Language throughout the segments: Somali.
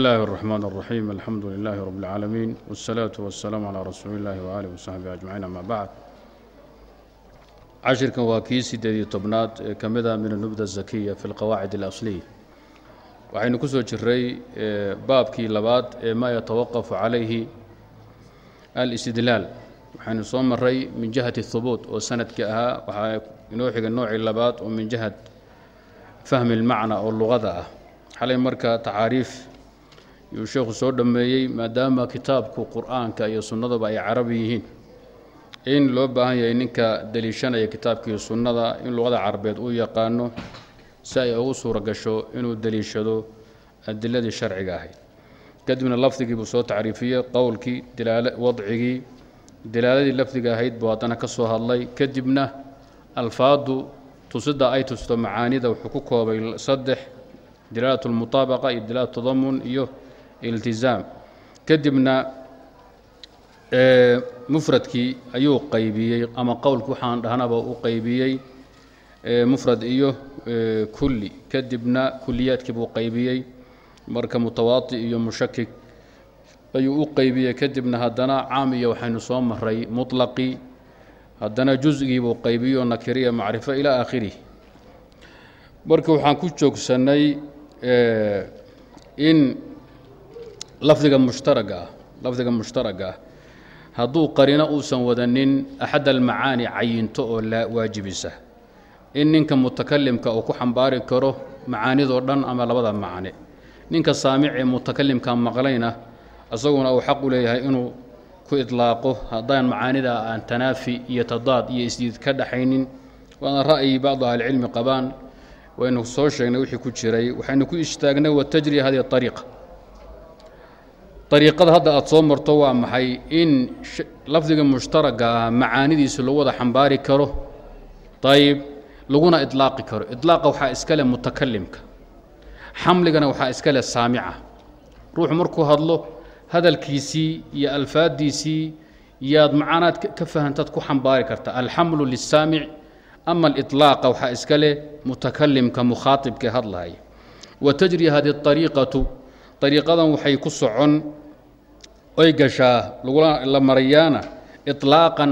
الله الرحمن الرحيم الحمد لله رب العالمين والصلاة والسلام على رسول الله وآله وصحبه أجمعين أما بعد cashirkan waa kii sideed iyo tobnaad ee ka mid ah min anubda zakiya fi lqawaacid اlasliya waxaynu ku soo jiray baabkii labaad ee maa yatawaqafu calayhi alistidlaal waxaynu soo maray min jihati اhubuut oo sanadkii ahaa waxaa inoo xigay noocii yuu sheekhu soo dhammeeyey maadaama kitaabku qur'aanka iyo sunnaduba ay carabi yihiin. In loo baahan yahay ninka deliishanaya kitaabkii sunnada in luqada carabeed uu yaqaano si ay ugu suura gasho inuu deliishado adiladii sharciga ahayd. Kadibna lafdigii buu soo tacriifiyey qowlkii wadcigii dilaaladii lafdiga ahayd buu haddana ka soo hadlay. Kadibna alfaadu tusida ay tusto macaanida wuxuu ku koobay saddex dilaalat lmutaabaqa iyo dilaalat tadamun iyo iltizaam. Kadibna mufradkii ayuu qaybiyey ama qowlki waxaan dhahnaba u qaybiyey mufrad iyo kulli. Kadibna kuliyaadkii buu qaybiyey marka mutawaati iyo mushakik ayuu u qaybiyey. Kadibna haddana caam iyo waxaynu soo maray muطlaqii haddana jusgii buu qaybiyo nakiriya macrifo ilaa aakhirih marka waxaan ku joogsannay in lafdiga mushtaraga ah lafdiga mushtaraga ah hadduu qarino uusan wadanin axad almacaani cayinto oo waajibisa. In ninka mutakalimka uu ku xambaari karo macaanidoo dhan ama labada macne ninka saamic ee mutakalimka maqlayna isaguna uu xaq u leeyahay inuu ku idlaaqo haddaan macaanida aan tanaafi iyo tadaad iyo isdiid ka dhaxaynin waana ra'yi bacdu ahlicilmi qabaan. Waynu soo sheegnay wixii ku jiray waxaynu ku istaagnay watajri hadihi ariiqa ariiqada hadda aada soo marto waa maxay in lafdiga mushtaraga ah macaanidiisa lagu wada xambaari karo? Ayib laguna idlaaqi karo. Idlaaqa waxaa iska leh mutakalimka xamligana waxaa iska leh saamica. Ruuxu markuu hadlo hadalkiisii iyo alfaaddiisii yaad macaanaad ka fahantaad ku xambaari karta. Alxamlu lisaamic ama alilaaqa waxaa iska leh mutakalimka mukhaaibkee hadlahaya wa tajri hadihi ariiqatu ariiqadan waxay ku socon oy gashaa la marayaana iطlaaqan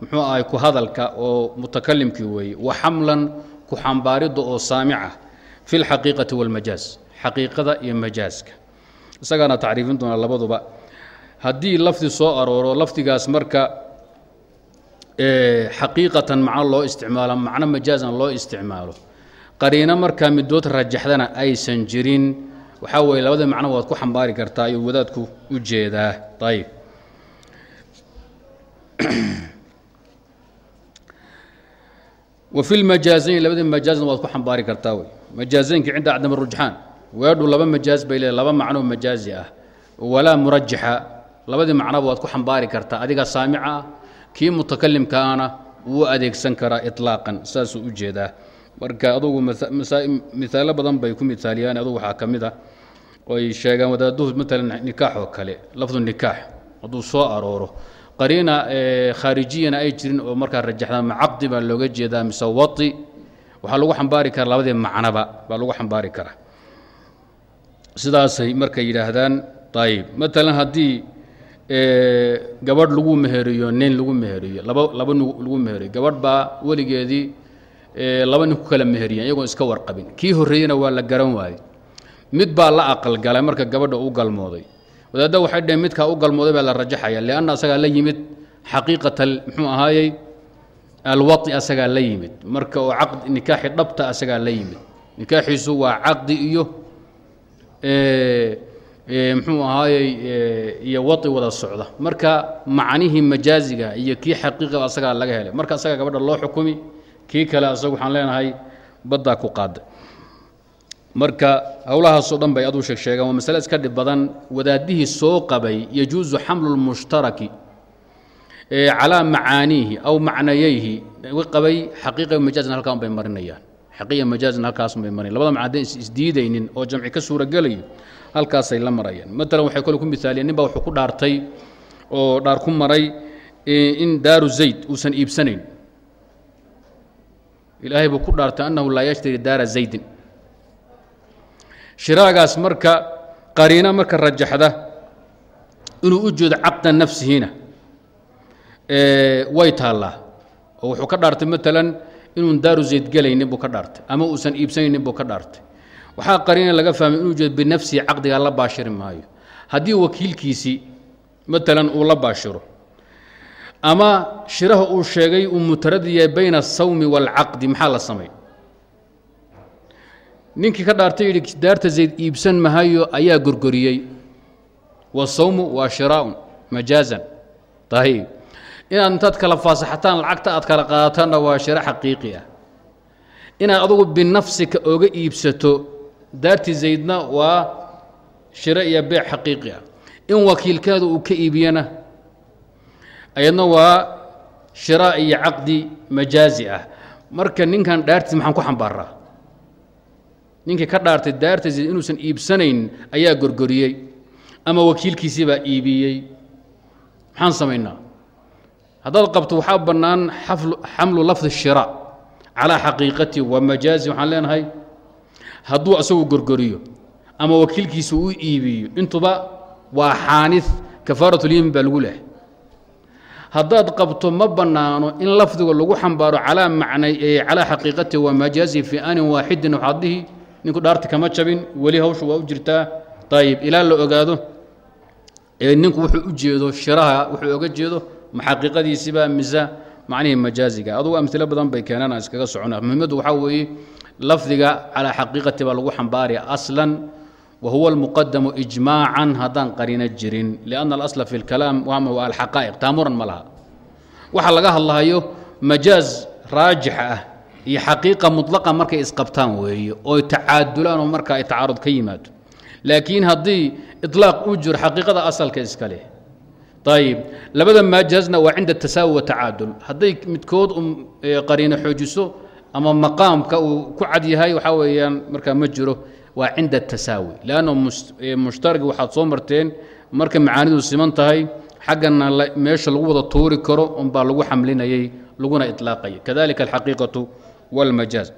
muxuu ahay ku hadalka oo mutakalimkii weeye wa xamlan ku xambaaridda oo saamica fi اlxaqiiqati wاlmajaaz xaqiiqada iyo majaaska isagaana tacriifin doona labaduba haddii lafdi soo arooro lafdigaas marka xaqiiqatan macno loo isticmaalo macno majaazan loo isticmaalo qariino markaa midood rajaxdana aysan jirin waxaa weeye labada macno waad ku xambaari kartaa ayuu wadaadku u jeedaa. Ayib wa fi lmajaazayn labadii majaazna waad ku xambaari kartaa wey. Majaazaynki cinda acdam rujxaan. Weedhu laba majaaz bay leedahay laba macnoo majaazi ah. Walaa murajaxa labadii macnoba waad ku xambaari kartaa. Adiga saamica ah kii mutakalimkaana wuu adeegsan karaa iطlaaqan saasuu u jeedaa. Marka adugu miaalo badan bay ku miaaliyaan adugu waxaa ka mid a oy sheegaan wadaaduhu maalan nikaax oo kale lafdu nikaax hadduu soo arooro. Qariina khaarijiyana ay jirin oo markaa rajaxda ma caqdi baa looga jeedaa mise wai waxaa lagu xambaari karaa labadii macnoba baa lagu xambaari karaa. Sidaasay markay yidhaahdaan ayib maalan haddii gabadh lagu meheriyo nin lagu meheriyo laba laba lagu meheriyo gabadh baa weligeedii laba nin ku kala meheriyeen iyagoon iska warqabin. Kii horreeyena waa la garan waayey mid baa la aqalgalay marka gabadha u galmooday. Wadaadda waxay dhaheen midkaa u galmooday baa la rajaxaya lianna asagaa la yimid xaqiiqata muxuu ahaayey alwai asagaa la yimid. Marka oo nikaaxi dhabta asagaa la yimid. Nikaaxiisu waa caqdi iyo muxuu ahaayey iyo wai wada socda. Marka macnihii majaaziga iyo kii xaqiiqiga asagaa laga helay. Marka asagaa gabadha loo xukumi kii kale asagu waxaan leenahay baddaa ku qaada marka howlahaasoo dhan bay aduu sheeg sheegaan waa masale iska dhib badan wadaadihii soo qabay yajuusu xamlu lmushtaraki calaa macaaniihi aw macnayayhi qabay xaqiiqa majaazna halkaan bay marinayaan. Xaqiiqa majaazna halkaasun bay marinayan. Labada macna haddayn isdiidaynin oo jamci ka suuragelayo halkaasay la marayaan. Matalan waxay kole ku miaaliyeen nin baa wuxuu ku dhaartay oo dhaar ku maray in daaru zayd uusan iibsanayn. Ilaahay buu ku dhaartay annahu laa yashtari daara zaydin shiraagaas marka qariino marka rajaxda inuu u jeedo caqda nafsihina way taallaa. Oo wuxuu ka dhaartay maalan inuun daaru zayd gelaynin buu ka dhaartay. Ama uusan iibsanaynin buu ka dhaartay. Waxaa qariina laga fahmay inuu jeedo binafsihi caqdigaa la baashiri maayo. Haddii wakiilkiisii maalan uu la baashiro ama shiraha uu sheegay uu mutaradi yahay bayna asawmi waalcaqdi maxaa la samay ninkii ka dhaartay yidhi daarta zayd iibsan mahayo ayaa gorgoriyey. Wasawmu waa shiraaun majaazan ayib inaad intaad kala faasaxataan lacagta aad kala qaadataanna waa shiro xaqiiqi ah. Inaad adugu binafsika oga iibsato daarti zaydna waa shiro iyo beec xaqiiqi ah. In wakiilkeedu uu ka iibiyana ayadna waa shiraa iyo caqdi majaazi ah. Marka ninkan dhaartiis maxaan ku xambaaraa ninkii ka dhaartay daarta zayd inuusan iibsanayn ayaa gorgoriyey ama wakiilkiisii baa iibiyey. Maxaan samaynaa? Haddaad qabto waxaa bannaan xamlu lafdi shira calaa xaqiiqati wa majaazi waxaan leenahay hadduu asagu gorgoriyo ama wakiilkiisa u iibiyo intuba waa xaani kafaaratlyamin baa lagu lehay haddaad qabto ma bannaano in lafdiga lagu xambaaro calaa macnay calaa xaqiiqati wa majaazi fii anin waaxidin waxaad dhihi ninku dhaarti kama jabin weli hawshu waa u jirtaa ayib ilaa la ogaado ninku wuxuu u jeedo shiraha wuxuu oga jeedo ma xaqiiqadiisiba mise macnihii majaaziga. Adugu amilo badan bay keenaan aan iskaga socona. Muhimaddu waxaa weeye lafdiga calaa xaqiiqati baa lagu xambaaraya aslan wa huwa almuqadamu ijmaacan haddaan qarino jirin. Lianna alasla fi lkalaam wama waa alxaqaa'iq. Taamuran ma laha. Waxa laga hadlahayo majaaz raajixa ah iyo xaqiiqa mutlaqa markay isqabtaan weeye ooy tacaadulaan oo markaa ay tacaarud ka yimaado. Laakiin haddii iطlaaq uu jiro xaqiiqada asalka iska leh. Labada maajaazna waa cinda tasaawi watacaadul hadday midkood qariino xoojiso ama maqaamka uu ku cad yahay waxaa weeyaan markaa ma jiro. Waa cinda tasaawi. Lanno mushtaragi waxaad soo marteen marka macaanidu siman tahay xaggana meesha lagu wada tuuri karo unbaa lagu xamlinayay laguna iطlaaqaya kadalika alxaqiiqatu wاlmajaaz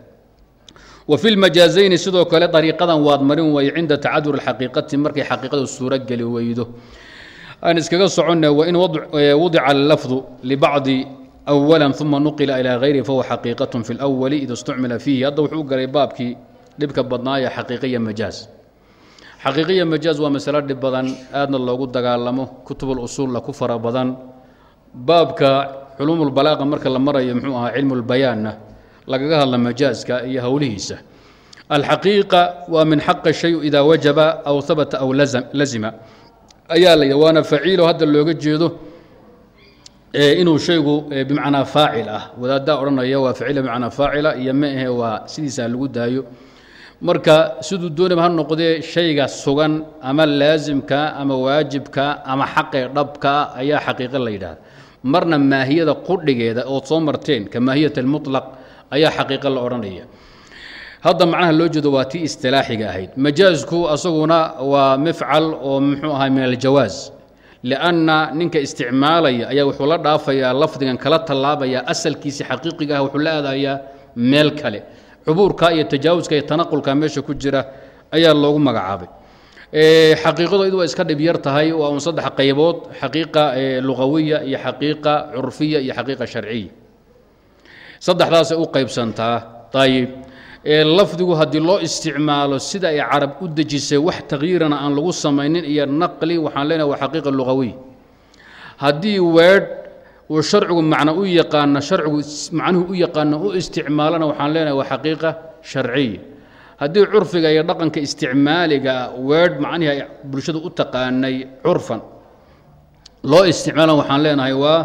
وفي المجازين sidoo kale طريiqadan waad marin way cinda تacadur الxaقيiqati markay xaqiiqadu suuro geli weydo aan iskaga socona وin وudica اللفظ لبacضi أولا ثuma نuqila إلى غayri fahuwa xaقيiqaة في الأول إida اsتucmila فيhi hadda wuxuu galay baabkii dhibka badnaaya xaqiiqiya majaaz xaqiiqiya majaaz waa masalo dhib badan aadna loogu dagaalamo kutub اlusuulla ku fara badan baabka culuum اlbalaaqa marka la marayo mxuu ahaa cilmu اlbayaanna lagaga hadla majaaska iyo howlihiisa alxaqiiqa waa min xaqi shay ida wajaba aw habata aw lazima. Ayaa la waana faciilo hadda looga jeedo inuu shaygu bimacnaa faacil ah. Wadaaddaa odhanaya waa faciila bimacnaa faacila? Iyo ma ahe waa sidiisaa lagu daayo. Marka siduu doonaba ha noqdee shayga sugan ama laasimka ama waajibka ama xaqee dhabka ayaa xaqiiqo la yidhaahda marna maahiyada qudhigeeda ood soo marteen ka maahiyat almuطlaq ayaa xaqiiqo la odhanaya. Hadda macnaha loo jeedo waa tii istilaaxiga ahayd. Majaasku asaguna waa mifcal oo muxuu ahaa min aljawaaz lianna ninka isticmaalaya ayaa wuxuu la dhaafayaa lafdigan kala tallaabaya asalkiisi xaqiiqiga ah wuxuu la aadayaa meel kale. Cubuurka iyo tajaawuska iyo tanaqulka meesha ku jira ayaa loogu magacaabay. Xaqiiqadu id waa iska dhib yar tahay waa un saddex qaybood xaqiiqa lugawiya iyo xaqiiqa curfiya iyo xaqiiqa sharciya saddexdaasay u qaybsantaa. Ayib lafdigu haddii loo isticmaalo sida ay carab u dejisay wax takyiirana aan lagu samaynin iyo naqli waxaan leenahay waa xaqiiqa lugawiya haddii weedh uu sharcigu macno u yaqaano sharcigu macnuhu u yaqaano u isticmaalana waxaan leenahay waa xaqiiqa sharciya haddii curfiga iyo dhaqanka isticmaaliga weedh macnihii ay bulshadu u taqaanay curfan loo isticmaalana waxaan leenahay waa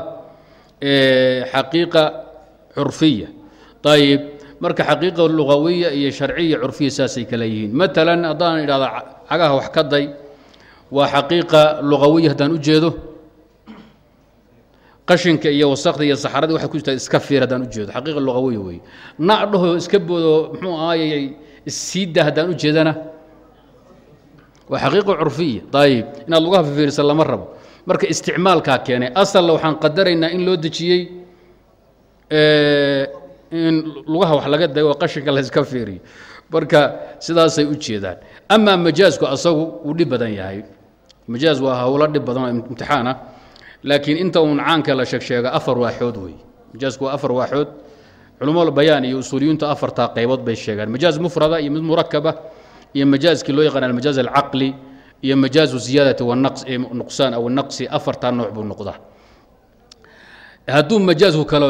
xaqiiqa curfiya ayib marka xaqiiqa lugawiya iyo sharciya curfiya saasay kala yihiin. Maalan haddaan idhahda cagaha wax ka day waa xaqiiqa lugawiya haddaan u jeedo? Qashinka iyo wasakda iyo saxaradii waxay ku jirtaa iska fiir haddaan u jeedo. Xaqiiqa lugawiya weeye. Nac dhaho iska boodo muxuu ahaayey issiida haddaan u jeedana? Waa xaqiiqa curfiya ayib inaad lugaha fifiirisa lama rabo. Marka isticmaalkaa keenay asalna waxaan qadaraynaa in loo dejiyey in lugaha wax laga dayo oo qashinka la iska fiiriyo. Marka sidaasay u jeedaan. Amaa majaazku asagu wuu dhib badan yahay. Majaaz waa howlo dhib badan oo imtixaan ah. Laakiin inta uun caanka la sheegsheega afar waaxood wey majaazku waa afar waaxood culumada bayaan iyo usuuliyintu afartaa qaybood bay sheegaan. Majaaz mufrada iyo mid murakaba iyo majaazkii loo yaqaan almajaaz alcaqli iyo majaazu ziyaadati wanaqs ee nuqsaan aw naqsi afartaa nooc buu noqdaa hadduu majaazku kalo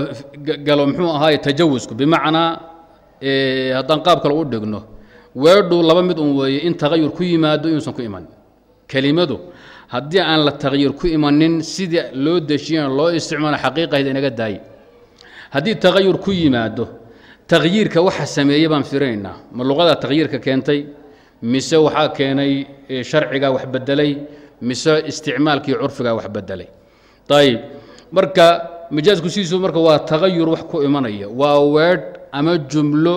galo muxuu ahaaye tajawusku bimacnaa haddaan qaab kale u dhigno weedhu laba mid un weeye in tagayur ku yimaado inuusan ku iman kelimadu haddii aan la tagyir ku imanin sidii loo dejiyana loo isticmaalo xaqiiqahayd inaga daaye haddii tagayur ku yimaado takhyiirka waxa sameeye baan firinaynaa ma luqada takhyiirka keentay mise waxaa keenay sharcigaa wax bedelay mise isticmaalkii curfigaa wax bedelay ayib marka majaasku sidiisu marka waa tagayur wax ku imanaya. Waa weedh ama jumlo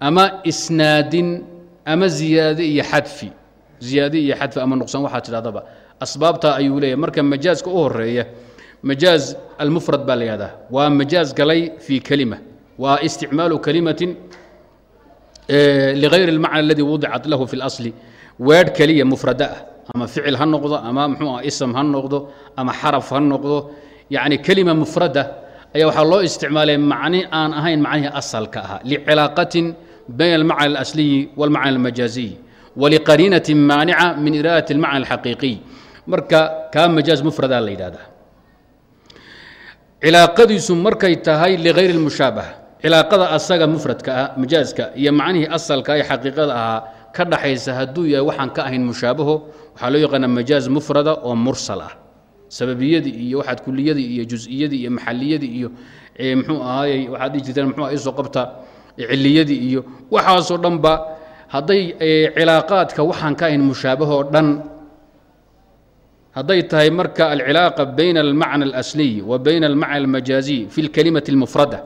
ama isnaadin ama ziyaade iyo xadfi. Ziyaade iyo xadfi ama nuqsaan waxaa tidhahdaba. Asbaabtaa ayuu leeyahy marka majaaska u horreeya majaaz almufrad baa la waa majaaz galay fii kelima waa isticmaalu kalimatin ligayr اlmacna aladi wudicat lahu fi اlasli weedh keliya mufrada ah. Ama ficil ha noqdo ama mxuu ah ism ha noqdo ama xaraf ha noqdo yacni kelima mufrada ayaa waxaa loo isticmaalay macni aan ahayn macnihii asalka ahaa licilaaqatin bayna almacna alasliyi walmacna almajaaziy waliqariinatin maanica min iraadati almacna alxaqiiqiy marka kaa majaaz mufradaa la yidhahdaa cilaaqadiisu markay tahay ligayri اlmushaabaha cilaaqada asaga mufradka ah majaazka iyo macnihii asalka ee xaqiiqada ahaa ka dhaxaysa hadduu yahay waxaan ka ahayn mushaabaho waxaa loo yaqaanaa majaaz mufrada oo mursal ah sababiyadii iyo waxaad kuliyadii iyo jus'iyadii iyo maxaliyadii iyo mxuu ahaayey waxaad dhihi jirteen mxuu ah isoo qabta ciliyadii iyo waxaasoo dhanba hadday cilaaqaadka waxaan ka ahayn mushaabahoo dhan hadday tahay marka alcilaaqa bayna almacna alasliy wa bayna almacna almajaaziy fi lkalimati اlmufrada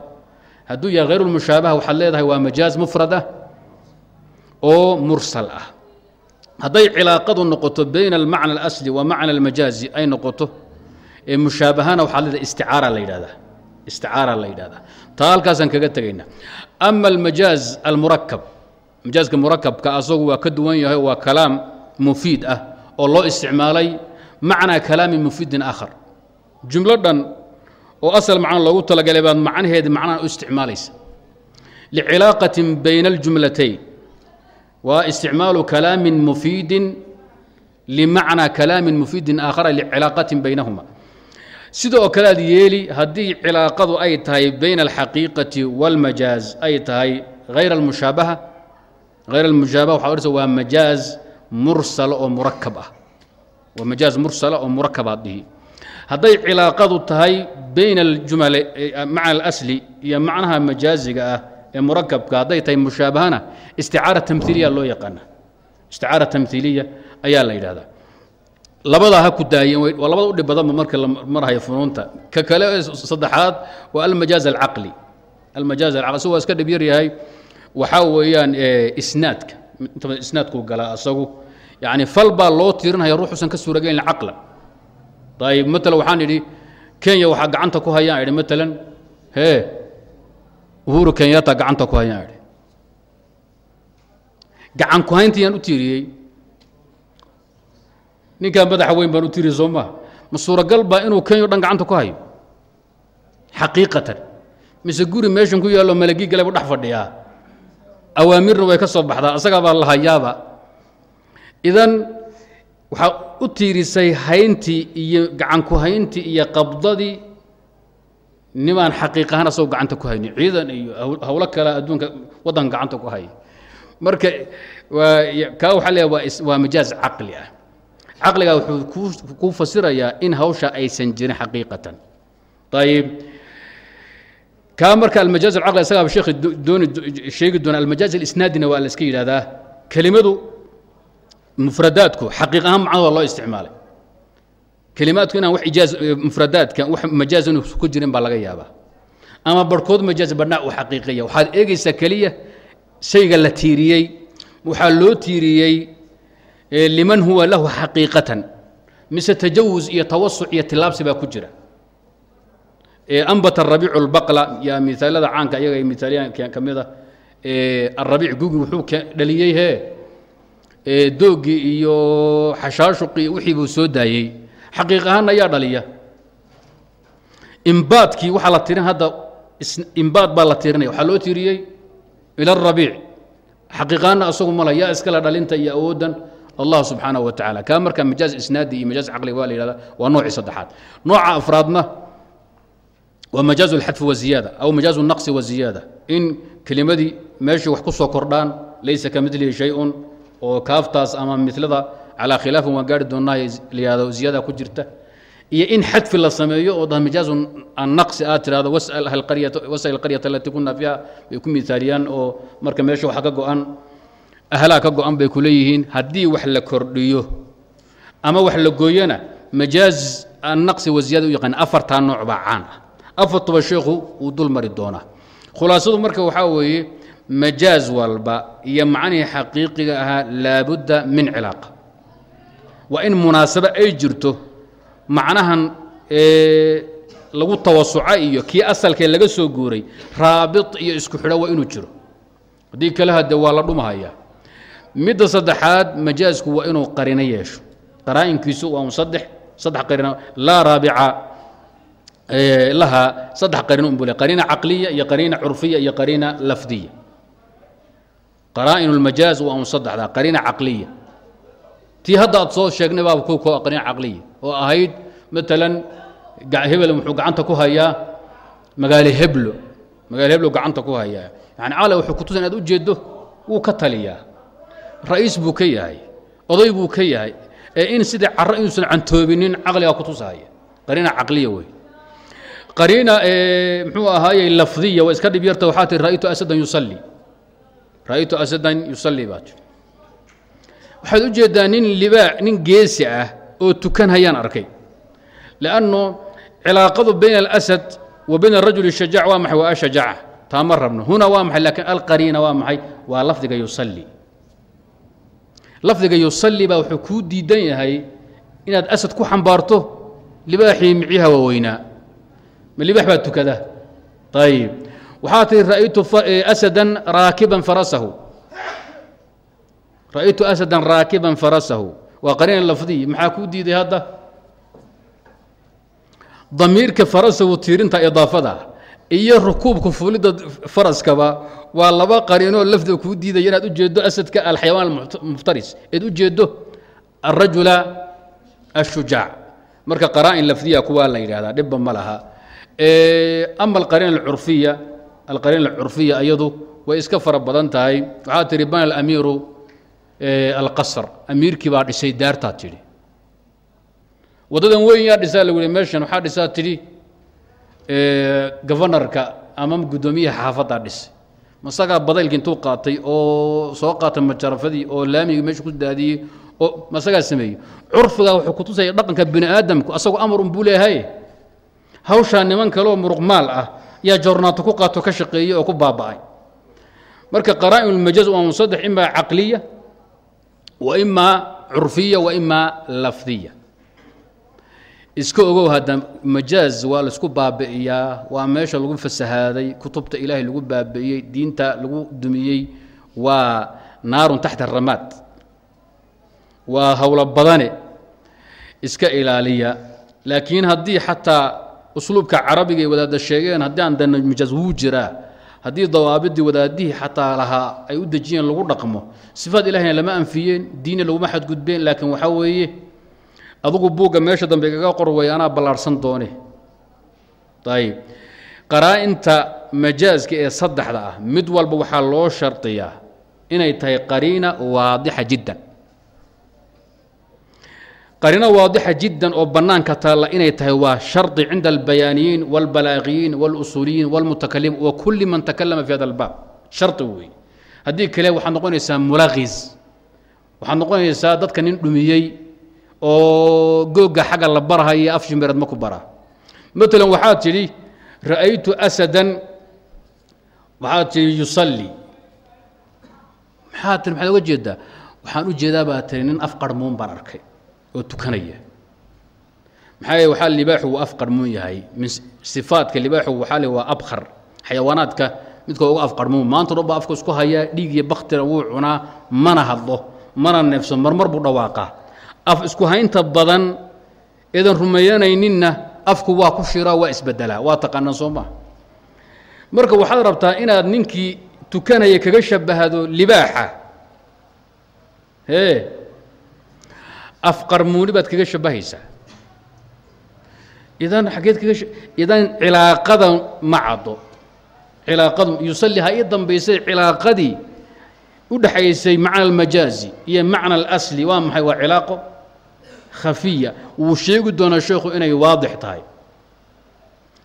hadduu yahay hayr waxaad leedahay waa majaaz mufrad oo mursal ah hadday cilaaqadu noqoto bayna almacna alasli wa macna almajaazi ay noqoto ee mushaabahana waxaad leedahay isticaara la yidhahdaa. Isticaara la yidhahdaa. Taa halkaasaan kaga tegaynaa ama almajaaz almurakab majaazka murakabka asagu waa ka duwan yahay waa kalaam mufiid ah oo loo isticmaalay macnaa kalaamin mufiidin aakhar. Jumlo dhan oo asal macno loogu talagalay baad macnaheedi macnaha u isticmaalaysa. Licilaaqatin bayna aljumlatayn waa isticmaalu kalaamin mufiidin limacnaa kalaamin mufiidin aakhara licilaaqatin baynahuma. Sida oo kale aad yeeli haddii cilaaqadu ay tahay bayna alxaqiiqati wاlmajaaz ay tahay hayr almushaabaha hayr almushaabaha waxaa odhaysa waa majaaz mursala oo murakab ah. Waa majaaz mursala oo murakabaad dhihi. Hadday cilaaqadu tahay bayna aljumale macna alasli iyo macnaha majaaziga ah ee murakabka hadday tahay mushaabahana isticaara tamhiiliya loo yaqaana. Isticaara tamhiiliya ayaa la yidhahdaa labadaa ha ku daayeen waa labada u dhib badanba marka la marhayo funuunta. Ka kale saddexaad waa almajaaz alcaqli. Almajaaz alcaqli si waa iska dhib yar yahay waxaa weeyaan isnaadka. Inta isnaadkuu galaa asagu. Yacni fal baa loo tirinaya ruuxuusan ka suuragelin caqlan ayib maalan waxaan idhi kenya waxaa gacanta ku hayaan idhi maalan hee uhuru kenyatta gacanta ku hayaan idhi gacan ku hayntayaan u tiiriyey. Ninkaa madaxa weyn baan u tiiriyey soo maha ma suuragal baa inuu kenya o dhan gacanta ku hayo? Xaqiiqatan. Mise guri meeshan ku yaallo malagii gale bu dhex fadhiyaa? Awaamirna way ka soo baxdaa. Asagaa baa la hayaaba. Idan waxaa u tiirisay hayntii iyo gacanku hayntii iyo qabdadii nimaan xaqiiq ahaan asagoo gacanta ku hayni ciidan iyo howlo kale adduunka waddanka gacanta ku haya marka kaa waxaa leeya waa majaaz caqli ah. Caqligaa wuxuu kuu fasirayaa in hawsha aysan jirin xaqiiqatan. Ayib kaa marka almajaaz alcaqli isagaaba sheekhi dooni sheegi doona almajaaz alisnaadina waa la iska yidhahdaa kelimadu mufradaadku xaqiiq ahaan macnahooda loo isticmaalay kelimaadku inaan ijaaz mufradaadka wax majaaz inu ku jirin baa laga yaabaa. Ama barhkood majaaz badhnaa u xaqiiqiya waxaad eegaysaa keliya shayga la tiiriyey waxaa loo tiiriyey liman huwa lahu xaqiiqatan. Mise tajawuz iyo tawasuc iyo tilaabsi baa ku jira. Ambata rabiicu lbaqla yaa miaalada caanka iyaga miaaliyan ka mida arabiic gugi wuxuu dhaliyey hee doogii iyo xashaashuqii wixii buu soo daayey xaqiiq ahaanna ayaa dhaliya imbaadkii waxaa la tirin hadda imbaad baa la tirinaya waxaa loo tiriyey ila arabiic xaqiiqaanna asagu mala yaa iskale dhalinta iyo awooddan allah subxaanaه wa tacala kaa marka majaaz isnaadi iyo majaaz caqli waa la yihahda waa noocii saddexaad nooca afraadna waa majaaz اlxadfi waziyaada aw majaaz الnaqsi waziyaada in kelimadii meeshii wax ku soo kordhaan laysa ka midlihi shay-un oo kaaftaas ama milada calaa khilaafin waan gaari doonaa ziyaada ku jirta. Iyo in xadfi la sameeyo oo da majaaz annaqsi aad tirahdo wasal alqaryata alatii kuna fiiha bay ku miaaliyaan oo marka meesha waxa ka go-an ahlaa ka go-an bay ku leeyihiin haddii wax la kordhiyo ama wax la gooyona majaaz annaqsi waziyaada u yaqaan afartaa nooc baa caan ah. Afartuba sheekhu wuu dul doonaa. Khulaasadu marka waxaa weeye majaaz walba iyo macnihii xaqiiqiga ahaa laabudda min cilaaqa waa in munaasabo ay jirto macnahan lagu tawasuca iyo kii asalkee laga soo guuray raabit iyo isku xidho waa inuu jiro. Haddii kale hade waa la dhumahaya. Midda saddexaad majaasku waa inuu qarino yeesho. Qaraa'inkiisu waa un saddex saddex qarino laa raabica laha saddex qarino unbule qariina caqliya iyo qariina curfiya iyo qariina lafdiya. Qaraa'in waa un saddexdaa qariina caqliya tii hadda aad soo sheegnay baaba ku ko qariina caqliya oo ahayd maalan hebel wuxuu gacanta ku hayaa magaalo heblo. Magaalo heblo gacanta ku hayaa. Yani cala wuxuu kutusa inaad ujeeddo wuu ka taliyaa. Ra'iis buu ka yahay oday buu ka yahay ee in sidai caro inuusan cantoobinin caqligaa kutusahaya qariina caqliya wey. Qariina muxuu ahaayey lafdiya waa iska dhib yarta waxaa tii ra'aytu asadan yusalli. Ra'aytu asadan yusalli baa tii waxaad u jeeddaa nin libaac nin geesi ah oo tukan hayaan arkay. Lanno cilaaqadu bayna alasad wa bayna arajuli shajac waa maxay? Waa ashajaaca taa ma rabno. Huna waa maxay? Lakin alqariina waa maxay? Waa lafdiga yusalli. Lafdiga yusalli baa wuxuu kuu diidan yahay inaad asad ku xambaarto libaaxii micyaha waaweynaa. Ma libaax baa tukada? Ayib waxaa tihi ra'aytu asadan raakiban farasahu ra'aytu asadan raakiban farasahu. Waa qariina lafdiy maxaa kuu diiday hadda? Damiirka farasahu tiirinta idaafada iyo rukuubka fulidda faraskaba waa laba qariinoo lafdiga kuu diidaya inaad ujeeddo asadka alxayawaan almuftaris eed ujeeddo alrajula ashujaac marka qaraa'in lafdiya kuwaa la yidhahdaa dhibba ma laha. Ama alqariin alcurfiya alqariin alcurfiya iyadu way iska fara badan tahay. Waxaa tihi bana alamiiru alqasr. Amiirkii baa dhisay daartaa tidhi. Waddadan weyn yaa dhisaa lagu yihi meeshan waxaa dhisaa tidhi govanarka ama guddoomiyaha xaafaddaa dhisay. Masagaa badaylki intuu qaatay oo soo qaatay majarafadii oo laamigii meesha ku daadiyey oo masagaa sameeyey? Curfigaa wuxuu kutusaya dhaqanka bini aadamku asagoo amar un buu leeyahay hawshaa niman kaleoo muruq maal ah yaa joornaato ku qaato ka shaqeeyey oo ku baaba'ay. Marka qaraa'in ulmajaaz waa saddex imaa caqliya wa imaa curfiya wa imaa lafdiya. Iska ogow hadda majaaz waa la isku baabi'iyaa waa meesha lagu fasahaaday kutubta ilaahay lagu baabi'iyey diinta lagu dumiyey waa naarun taxta ramaad. Waa howlo badane iska ilaaliya. Laakiin haddii xataa usluubka carabiga ay wadaadda sheegeen haddii aan dana majaaz wuu jiraa haddii dawaabidii wadaadihii xataa lahaa ay u dejiyeen lagu dhaqmo sifaad ilahayna lama anfiyeen diinna laguma xadgudbeen laakiin waxaa weeye adugu buugga meesha dambe igaga qor way anaa ballaarhsan doone. Ayib qaraa-inta majaaska ee saddexda ah mid walba waxaa loo shardiyaa inay tahay qariina waadixa jiddan qariino waadixa jiddan oo bannaanka taalla inay tahay waa shardi cinda albayaaniyiin wاlbalaaqiyiin wاlusuuliyiin wاlmutakalim wa kulli man takalama fi hada albaab shardi weeye haddii kale waxaad noqonaysaa mulaqis waxaad noqonaysaa dadka nin dhumiyey oo googa xagga la barhaya af shimbereed ma ku bara maalan waxaad tidhi ra'aytu asadan waxaad tidhi yusalli maxaad tihi maxaad oga jeedaa waxaan u jeedaa baa tihi nin af qarmuun baan arkay oo tukanaya. Maxaa waxaa libaaxu uu af qarmuun yahay. Min sifaadka libaaxu waxaa le waa abkhar. Xayawaanaadka midka uga afqarhmo maanta dhan afka isku hayaa dhiig iyo baktina wuu cunaa mana hadlo mana neefso marmar buu dhawaaqaa af isku haynta badan eedan rumeeyanayninna afku waa ku shiraa waa isbedelaa. Waa taqaanaan soo maa marka waxaad rabtaa inaad ninkii tukanaya kaga shabahdo libaaxa ee afqarmuuni baad kaga shabahaysaa. Idan xageed kaga idan cilaaqada ma caddo. Cilaaqadu yusalli ha ii dambaysay cilaaqadii u dhexaysay macna almajaazi iyo macna alasli waa maxay? Waa cilaaqo khafiya. Wuu sheegi doonaa sheekhu inay waadix tahay.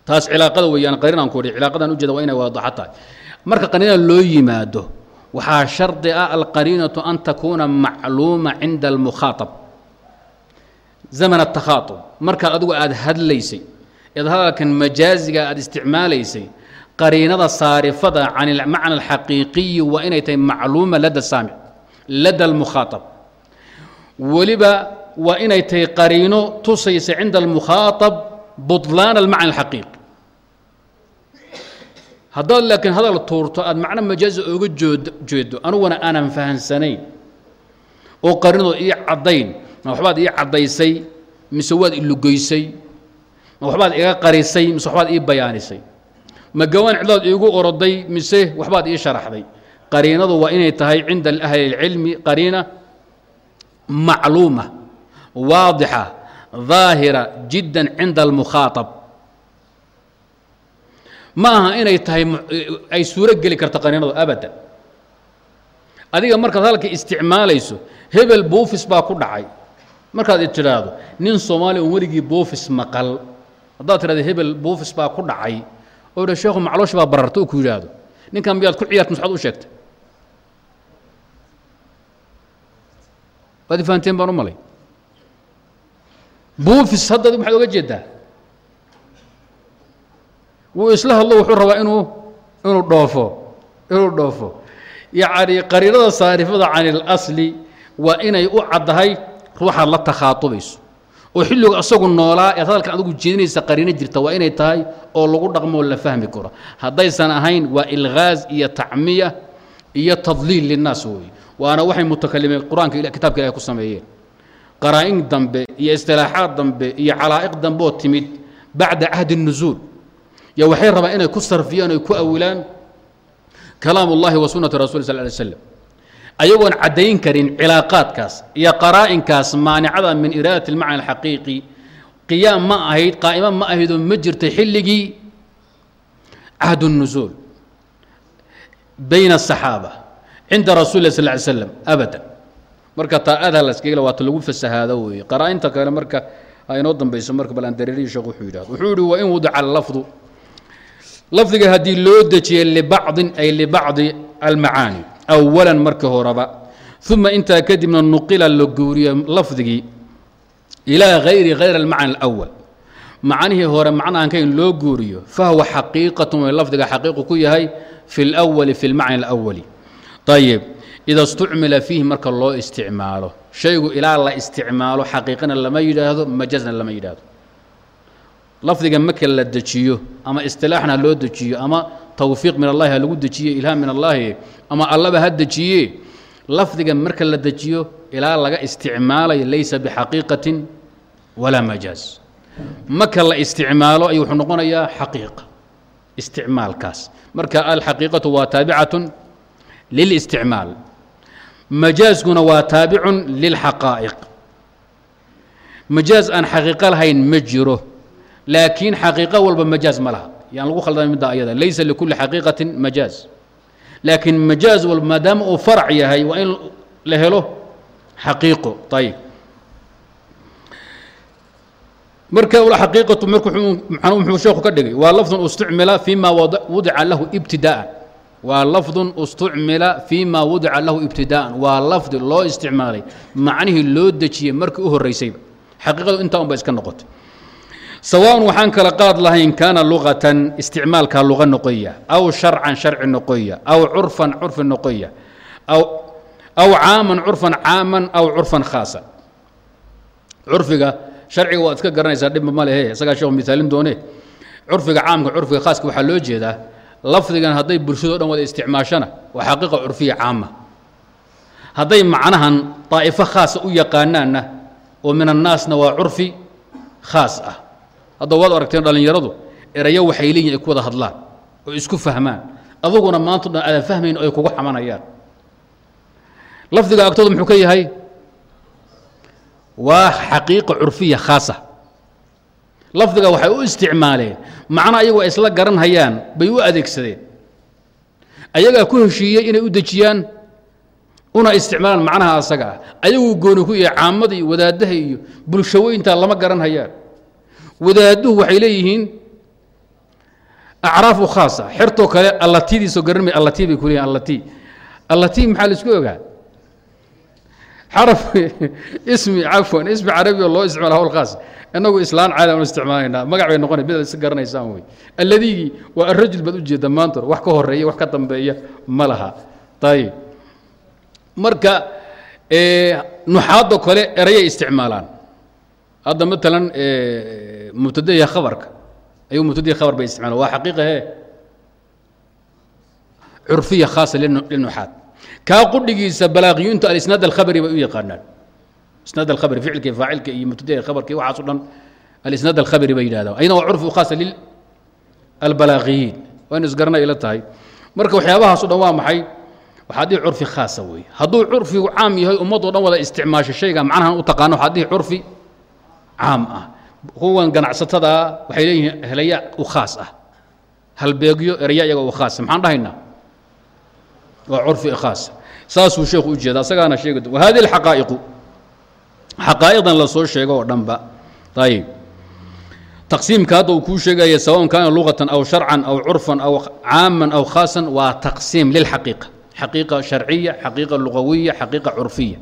Taas cilaaqada weeyaan qariinaan ku odhi cilaaqadan ujeeda waa inay waadaxa tahay. Marka qariina loo yimaado waxaa shardi ah alqariinatu an takuuna macluuma cinda almukhaaطab zaman atakhaatub markaad adigu aada hadlaysay eed hadalkan majaaziga aada isticmaalaysay qariinada saarifada can ilmacna alxaqiiqiyi waa inay tahay macluuma lada saamic lada almukhaaab weliba waa inay tahay qariino tusaysa cinda almukhaaab butlaan almacna alxaqiiqi haddaad laakiin hadal tuurto aada macno majaazi ooga ojeedo aniguna aanan fahamsanayn oo qariinadoo ii caddayn ma waxbaad ii caddaysay mise waad ilugeysay ma waxbaad iga qarisay mise waxbaad ii bayaanisay. Ma gawaan cidlaad iigu oroday mise waxbaad ii sharaxday? Qariinadu waa inay tahay cinda ahli اlcilmi qariina macluuma waadixa daahira jiddan cinda almukhaaطab ma aha inay tahay ay suuro geli karto qariinadu abada adiga markaad halka isticmaalayso hebel buufis baa ku dhacay markaad tidhaahdo nin soomaaliya on weligii buufis maqal haddaad tidhahdo hebel buufis baa ku dhacay oo dha sheekhu macloosh baa bararta u ku yidhaahdo. Ninkan miyaad ku ciyaarta masxaad u sheegtay? Waad ifahanteen baan u malay. Buufis haddaad maxaad oga jeedaa wuu isla hadlo wuxuu rabaa inuu inuu dhoofo inuu dhoofo. Yacni qariinada saarifada can اlasli waa inay u caddahay ruuxaad la takhaatubayso. Oo xilligu asagu noolaa eed hadalkan adigu jeedinaysa qariino jirta waa inay tahay oo lagu dhaqmo oo la fahmi karo. Haddaysan ahayn waa ilghaaz iyo tacmiya iyo tadliil linnaas weeye. Waana waxay mutakalimiin qur'aanka kitabka ilahi ku sameeyeen. Qaraa-in dambe iyo istilaaxaad dambe iyo calaa'iq dambe oo timid bacda cahdi الnuzuul yo waxay rabaan inay ku sarfiyaan oy ku awilaan kalaam wa sunnati rasul sal lay slam ayagoon caddayn karin cilaaqaadkaas iyo qaraa'inkaas maanicada min iraadat ilmacna alxaqiiqi. Qiyaam ma ahayd qaa'imo ma ahaydoo ma jirta xilligii cahdu nusuul bayna asaxaaba cinda rasul lah sal ly slam abada marka taa aadha laskegla waata lagu fasahaado weeye. Qaraa'inta kale marka inoo dambayso marka bal aan dareerihi sheekh wuxuu yidhahdo wuxuu yihi wa in wadica lafdu. Lafdiga haddii loo dejiyay libacdin ay libacdi almacaani awalan marka horeba uma intaa kadibna nuqila la guuriyo lafdigii ilaa hayri hayr almacna alawal macnihii hore macnahan ka in loo guuriyo fahuwa xaqiiqatun way lafdiga xaqiiqu ku yahay fi اlأwali fi اlmacna اlأwali ayib ida istucmila fiihi marka loo isticmaalo shaygu ilaa la isticmaalo xaqiiqana lama yidhaahdo majazna lama yidhaahdo lafdiga marka la dejiyo ama istilaaxna loo dejiyo ama tawfiiq min allahi ha lagu dejiye ilhaam min allahi ama allaba ha dejiye lafdiga marka la dejiyo ilaa laga isticmaalayo laysa bixaqiiqatin walaa majaaz. Marka la isticmaalo ay wuxuu noqonayaa xaqiiqa isticmaalkaas. Marka alxaqiiqatu waa taabicatun lilisticmaal majaazkuna waa taabicun lilxaqaa'iq. Majaaz aan xaqiiqo lahayn ma jiro laakiin xaqiiqo walba majaaz ma laha. Yaan lagu khaldamay midda ayada laysa likulli xaqiiqatin majaaz. Laakiin majaaz walba maadaama uu farac yahay waa in la helo xaqiiqo. Ayib marka xaqiiqatu marka muxuu sheekhu ka dhigay? Waa lafdun istucmila fima wudica lahu ibtidaa'an waa lafdun istucmila fima wudica lahu ibtidaa'an waa lafdi loo isticmaalay macnihii loo dejiyey markii u horraysayba xaqiiqadu intaa un ba iska noqotay sawaaءn waxaan kala qaad lahayn kaana lugatan isticmaalkaa luga noqoya aw sharcan sharci noqoya aw curfan curfi noqoya aw caaman curfan caaman aw curfan khaasa curfiga sharciga waad iska garanaysaa dhibba ma lehe isagaa sheekhu misaalin doone. Curfiga caamka curfiga khaaska waxaa loo jeedaa lafdigan hadday bulshado dhan wada isticmaashana waa xaqiiqa curfiya caama. Hadday macnahan daa'ifo khaasa u yaqaanaanna oo min annaasna waa curfi khaas ah hadda waad aragteen dhallinyaradu erayo waxay leeyihiin ay ku wada hadlaan oo isku fahmaan. Aduguna maanta dhan aadan fahmayn ay kugu xamanayaan. Lafdiga agtooda muxuu ka yahay? Waa xaqiiqa curfiya khaasa. Lafdiga waxay u isticmaaleen. Macno ayagu ay isla garan hayaan bay u adeegsadeen. Ayagaa ku heshiiyey inay u dejiyaan una isticmaalaan macnaha asaga ah. Ayaguu gooni ku yahay caamada iyo wadaaddaha iyo bulshaweynta lama garan hayaan wadaadduhu waxay leeyihiin acraafu khaasa xertoo kale allatidiisoo garan may allati bay ku leeyihiin allati allati maxaa la isku ogaa? Xaraf ismi cafwan ismi carabi oo loo isticmaala hawl khaas. Inagu islaan caadi aan isticmaalaynaa magac bay noqonay mid is garanaysaan wey alladigi waa arajul baad ujeeda maanta wax ka horreeya wax ka dambeeya ma laha. Ayib marka nuxaadoo kale erayay isticmaalaan hadda maalan mubtadaiya khabarka ayuu mubtadaiya khabar bay isticmaalaan waa xaqiiqa he curfiya khaasa linuxaad kaa qudhigiisa balaaqiyuunta alisnaad alkhabari bay u yaqaanaan. Isnaad alkhabari ficilka iyo faacilka iyo mubtadaiya khabarka iyo waxaas o dhan alisnaad alkhabari bay yidhahdaan ayadana waa curfi khaasa lil albalaaqiyiin. Waa inu isgarana ila tahay. Marka waxyaabahaas o dhan waa maxay? Waxaa dhihi curfi khaasa weeye. Hadduu curfigu caam yahay ummadoo dhan wada isticmaasho shayga macnahan u taqaano waxaa dhihi curfi caam ah. Kuwan ganacsatada waxay leeyihiin helaya u khaas ah. Halbeegyo erya iyaga u khaasa maxaan dhahaynaa waa curfi khaas. Saasuu sheekhu u jeeda asagaana sheeg wahadi alxaqaa'iqu xaqaa'iqdan la sheego oo dhanba. Ayib taqsiimka hadda uu kuu sheegaya sawaun kaana luqatan aw sharcan aw curfan aw caaman aw khaasan waa taqsiim lilxaqiiqa xaqiiqa. Sharciya xaqiiqa luqawiya xaqiiqa curfiya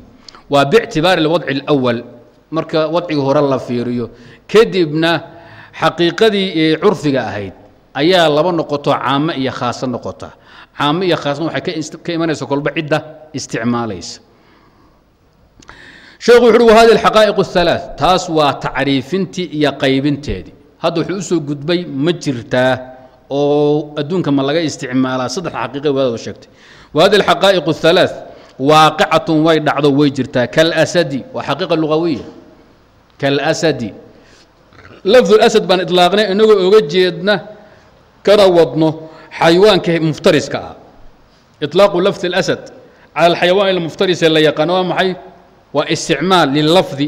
waa bictibaari alwadci اlأwal marka wadcigi hore la fiiriyo. Kadibna xaqiiqadii curfiga ahayd ayaa laba noqoto caamo iyo khaaso noqota. Caamo iyo khaasna waxay ka imanaysa kolba cidda isticmaalaysa. Sheekhu wuxu uhi wahadi alxaqaa'iq اhalaa taas waa tacriifintii iyo qaybinteedii. Hadda wuxuu u soo gudbay ma jirtaa oo adduunka ma laga isticmaalaa. Saddex xaqiiqa waadaad sheegtay. Wahadi alxaqaa'iq اhalaa waaqicatun way dhacdo way jirtaa. Kalasadi waa xaqiiqa lugawiya kalasadi lafdu asad baan idlaaqnay inagoo oga jeedna kana wadno xayawaanka muftariska ah iطlaaqu lafdi اlasad cala alxayawaan ilmuftarise la yaqaano waa maxay waa isticmaal lilafdi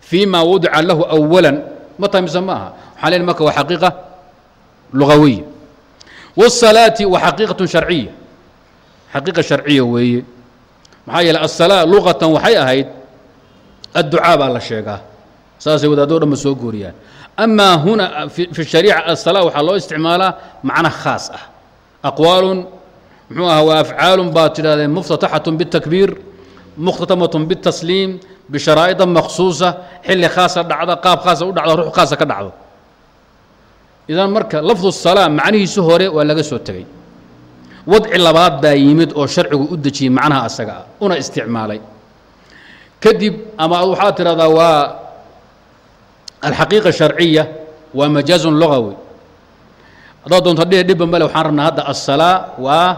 fii ma wadica lahu awala ma tahay mise ma aha waxaan len marka waa xaqiiqa lugawiya wالsalaati wa xaqiiqaة sharciya xaqiiqa sharciya weeye maxaa yeele aلsalaa luqatan waxay ahayd adducaa baa la sheegaa saasay wadaadoo dhanba soo gooriyaan amaa huna fi shariica asala waxaa loo isticmaalaa macno khaas ah. Aqwaalun muxuu aha waa afcaalun baad tidhahdeen muftataxatun biاtakbiir mukhtatamatun bitasliim bisharaa'ida maqsuusa xilli khaasa dhacda qaab khaasa u dhacda ruux khaasa ka dhacdo. Idan marka lafdu salaa macnihiisi hore waa laga soo tegey wadci labaad baa yimid oo sharcigu u dejiyey macnaha asaga ah una isticmaalay. Kadib ama waxaad tidhahdaa waa alxaqiiqa sharciya waa majaazun lugawi haddaad doonto dhihi dhibba male waxaan rabnaa hadda aلsalaa waa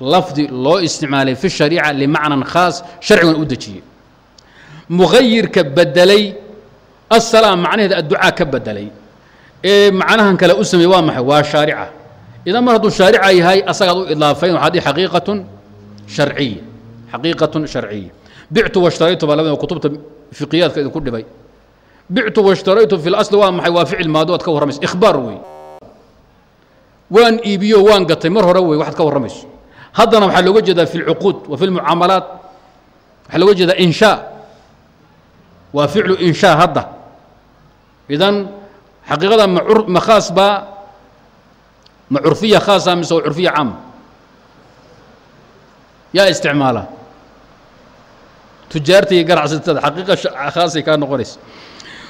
lafdi loo isticmaalay fi shariica limacnan khaas sharcigan u dejiyey mughayirka bedelay asalaa macnaheeda adducaa ka bedelay ee macnahan kale u sameeyey waa maxay waa shaarica idan mar hadduu shaarica yahay asagaad u idlaafayn waxaa dhihi xaqiiqatun sharciya xaqiiqatun sharciya bictu washtaraytu baa labada kutubta fiqiyaadka idinku dhibay bictu washtaraytu fi lasli waa maxay waa ficil maado aad ka warramayso ikhbaar wey waan iibiyo waan gatay mar hore wey waxaad ka warramayso haddana waxaa looga jeedaa fi اlcuquud wa fi اlmucaamalaat waxaa looga jeedaa inshaa waa ficlu inshaa hadda idan xaqiiqada ma ma khaas baa ma curfiya khaasa mise waa curfiya caama yaa isticmaala tujaarta iyo ganacsatada xaqiiqa khaasay kaa noqonaysa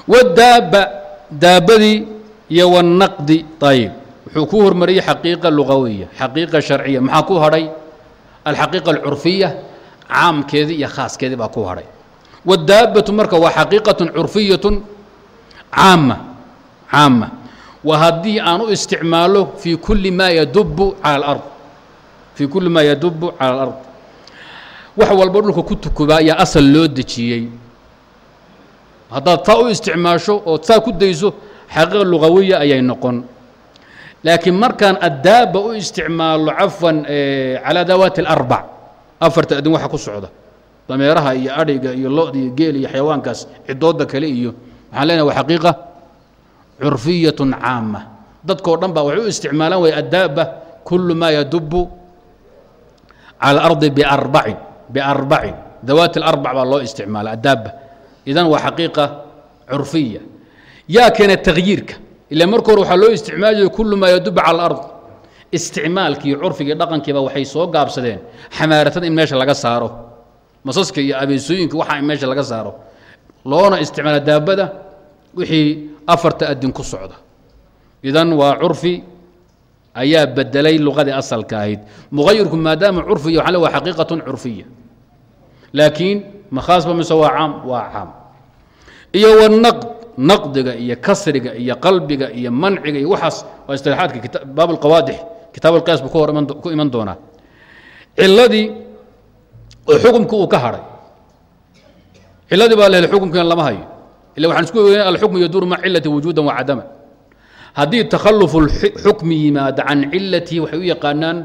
wadaaba daabadii iyo wالnaqdi ayib wuxuu ku hormariyey xaqiiqa lugawiya xaqiiqa sharciya maxaa ku hadhay alxaqiiqa alcurfiya caamkeedii iyo khaaskeedii baa ku hadhay wadaabatu marka waa xaqiiqatun curfiyatun caama caama waa haddii aan u isticmaalo fii kulli maa yadubu cala alard fii kulli maa yadubu cala alard. Wax walba dhulka ku tukubaa ayaa asal loo dejiyey haddaad taa u isticmaasho ood saa ku dayso xaqiiqa lugawiya ayay noqon. Laakiin markaan addaaba u isticmaalo cafwan calaa dawaati alarbac afarta adin waxa ku socda. Dameeraha iyo adhiga iyo lo iyo geel iyo xayawaankaas cidooda kale iyo waxaan leenahay waa xaqiiqa? Curfiyatun caama dadkao dhan baa waxay u isticmaalaan way addaaba kullu maa yadubu cala alardi biarbacin biarbacin dawaati alarbac baa loo isticmaala addaaba idan waa xaqiiqa curfiya. Yaa keena takhyiirka ila marka hore waxaa loo kullu maa yadubu cala alard. Isticmaalkii curfigii dhaqankiiba waxay soo gaabsadeen xamaaratada in meesha laga saaro. Masaska iyo abeesooyinka waxaa in meesha laga saaro. Loona isticmaala daabada wixii afarta adin ku socda. Idan waa curfi ayaa bedelay luqadii asalka ahayd. Muqayirku maadaama curfiya waa xaqiiqatun curfiya. Laakiin ma khaasba mise waa caam? Waa caam. Iyo wanaqd naqdiga iyo kasriga iyo qalbiga iyo manciga iyo waxaas waa istilaaxaadka baab alqawaadix kitaab alqiyaas buu ku iman doonaa. Ciladii oo xukumka uu ka hadhay ciladii baa lehel xukumkiina lama hayo. Ila waxaan isku ogeyn alxukmu yaduuru maca cilati wujuudan wa cadama. Haddii takhalufu xukmi yimaado can cilatihi waxay u yaqaanaan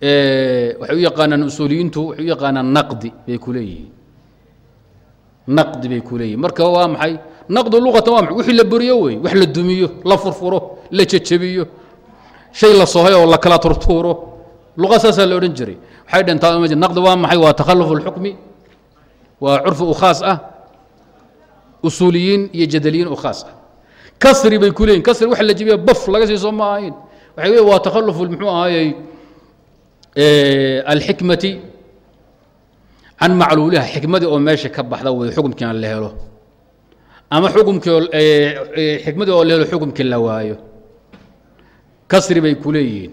waxay u yaqaanaan usuuliyiintu waxay u yaqaanaan naqdi bay ku naqdi bay ku marka waa maxay? Naqdu luqatan waa maxay? Wixii la buriyo wey wax la dumiyo la furfuro la jejebiyo shay la sohay oo la kala turtuuro. Luqa saasaa la odhan jiray. Waxay dhentaa naqdi waa maxay? Waa takhalufu اlxukmi waa curfi u khaas ah. Usuuliyiin iyo jadaliyiin u khaas ah. Kasri bay ku kasri wax la jebiya baf laga siiso ma ahayn waxay waa takhalufu muxuu ahaayey alxikmati can macluuliha xikmadii oo meesha ka baxda wey xukumkiina la helo ama xukumkii xikmadii oo la helo xukumkii la waayo kasri bay ku leeyihiin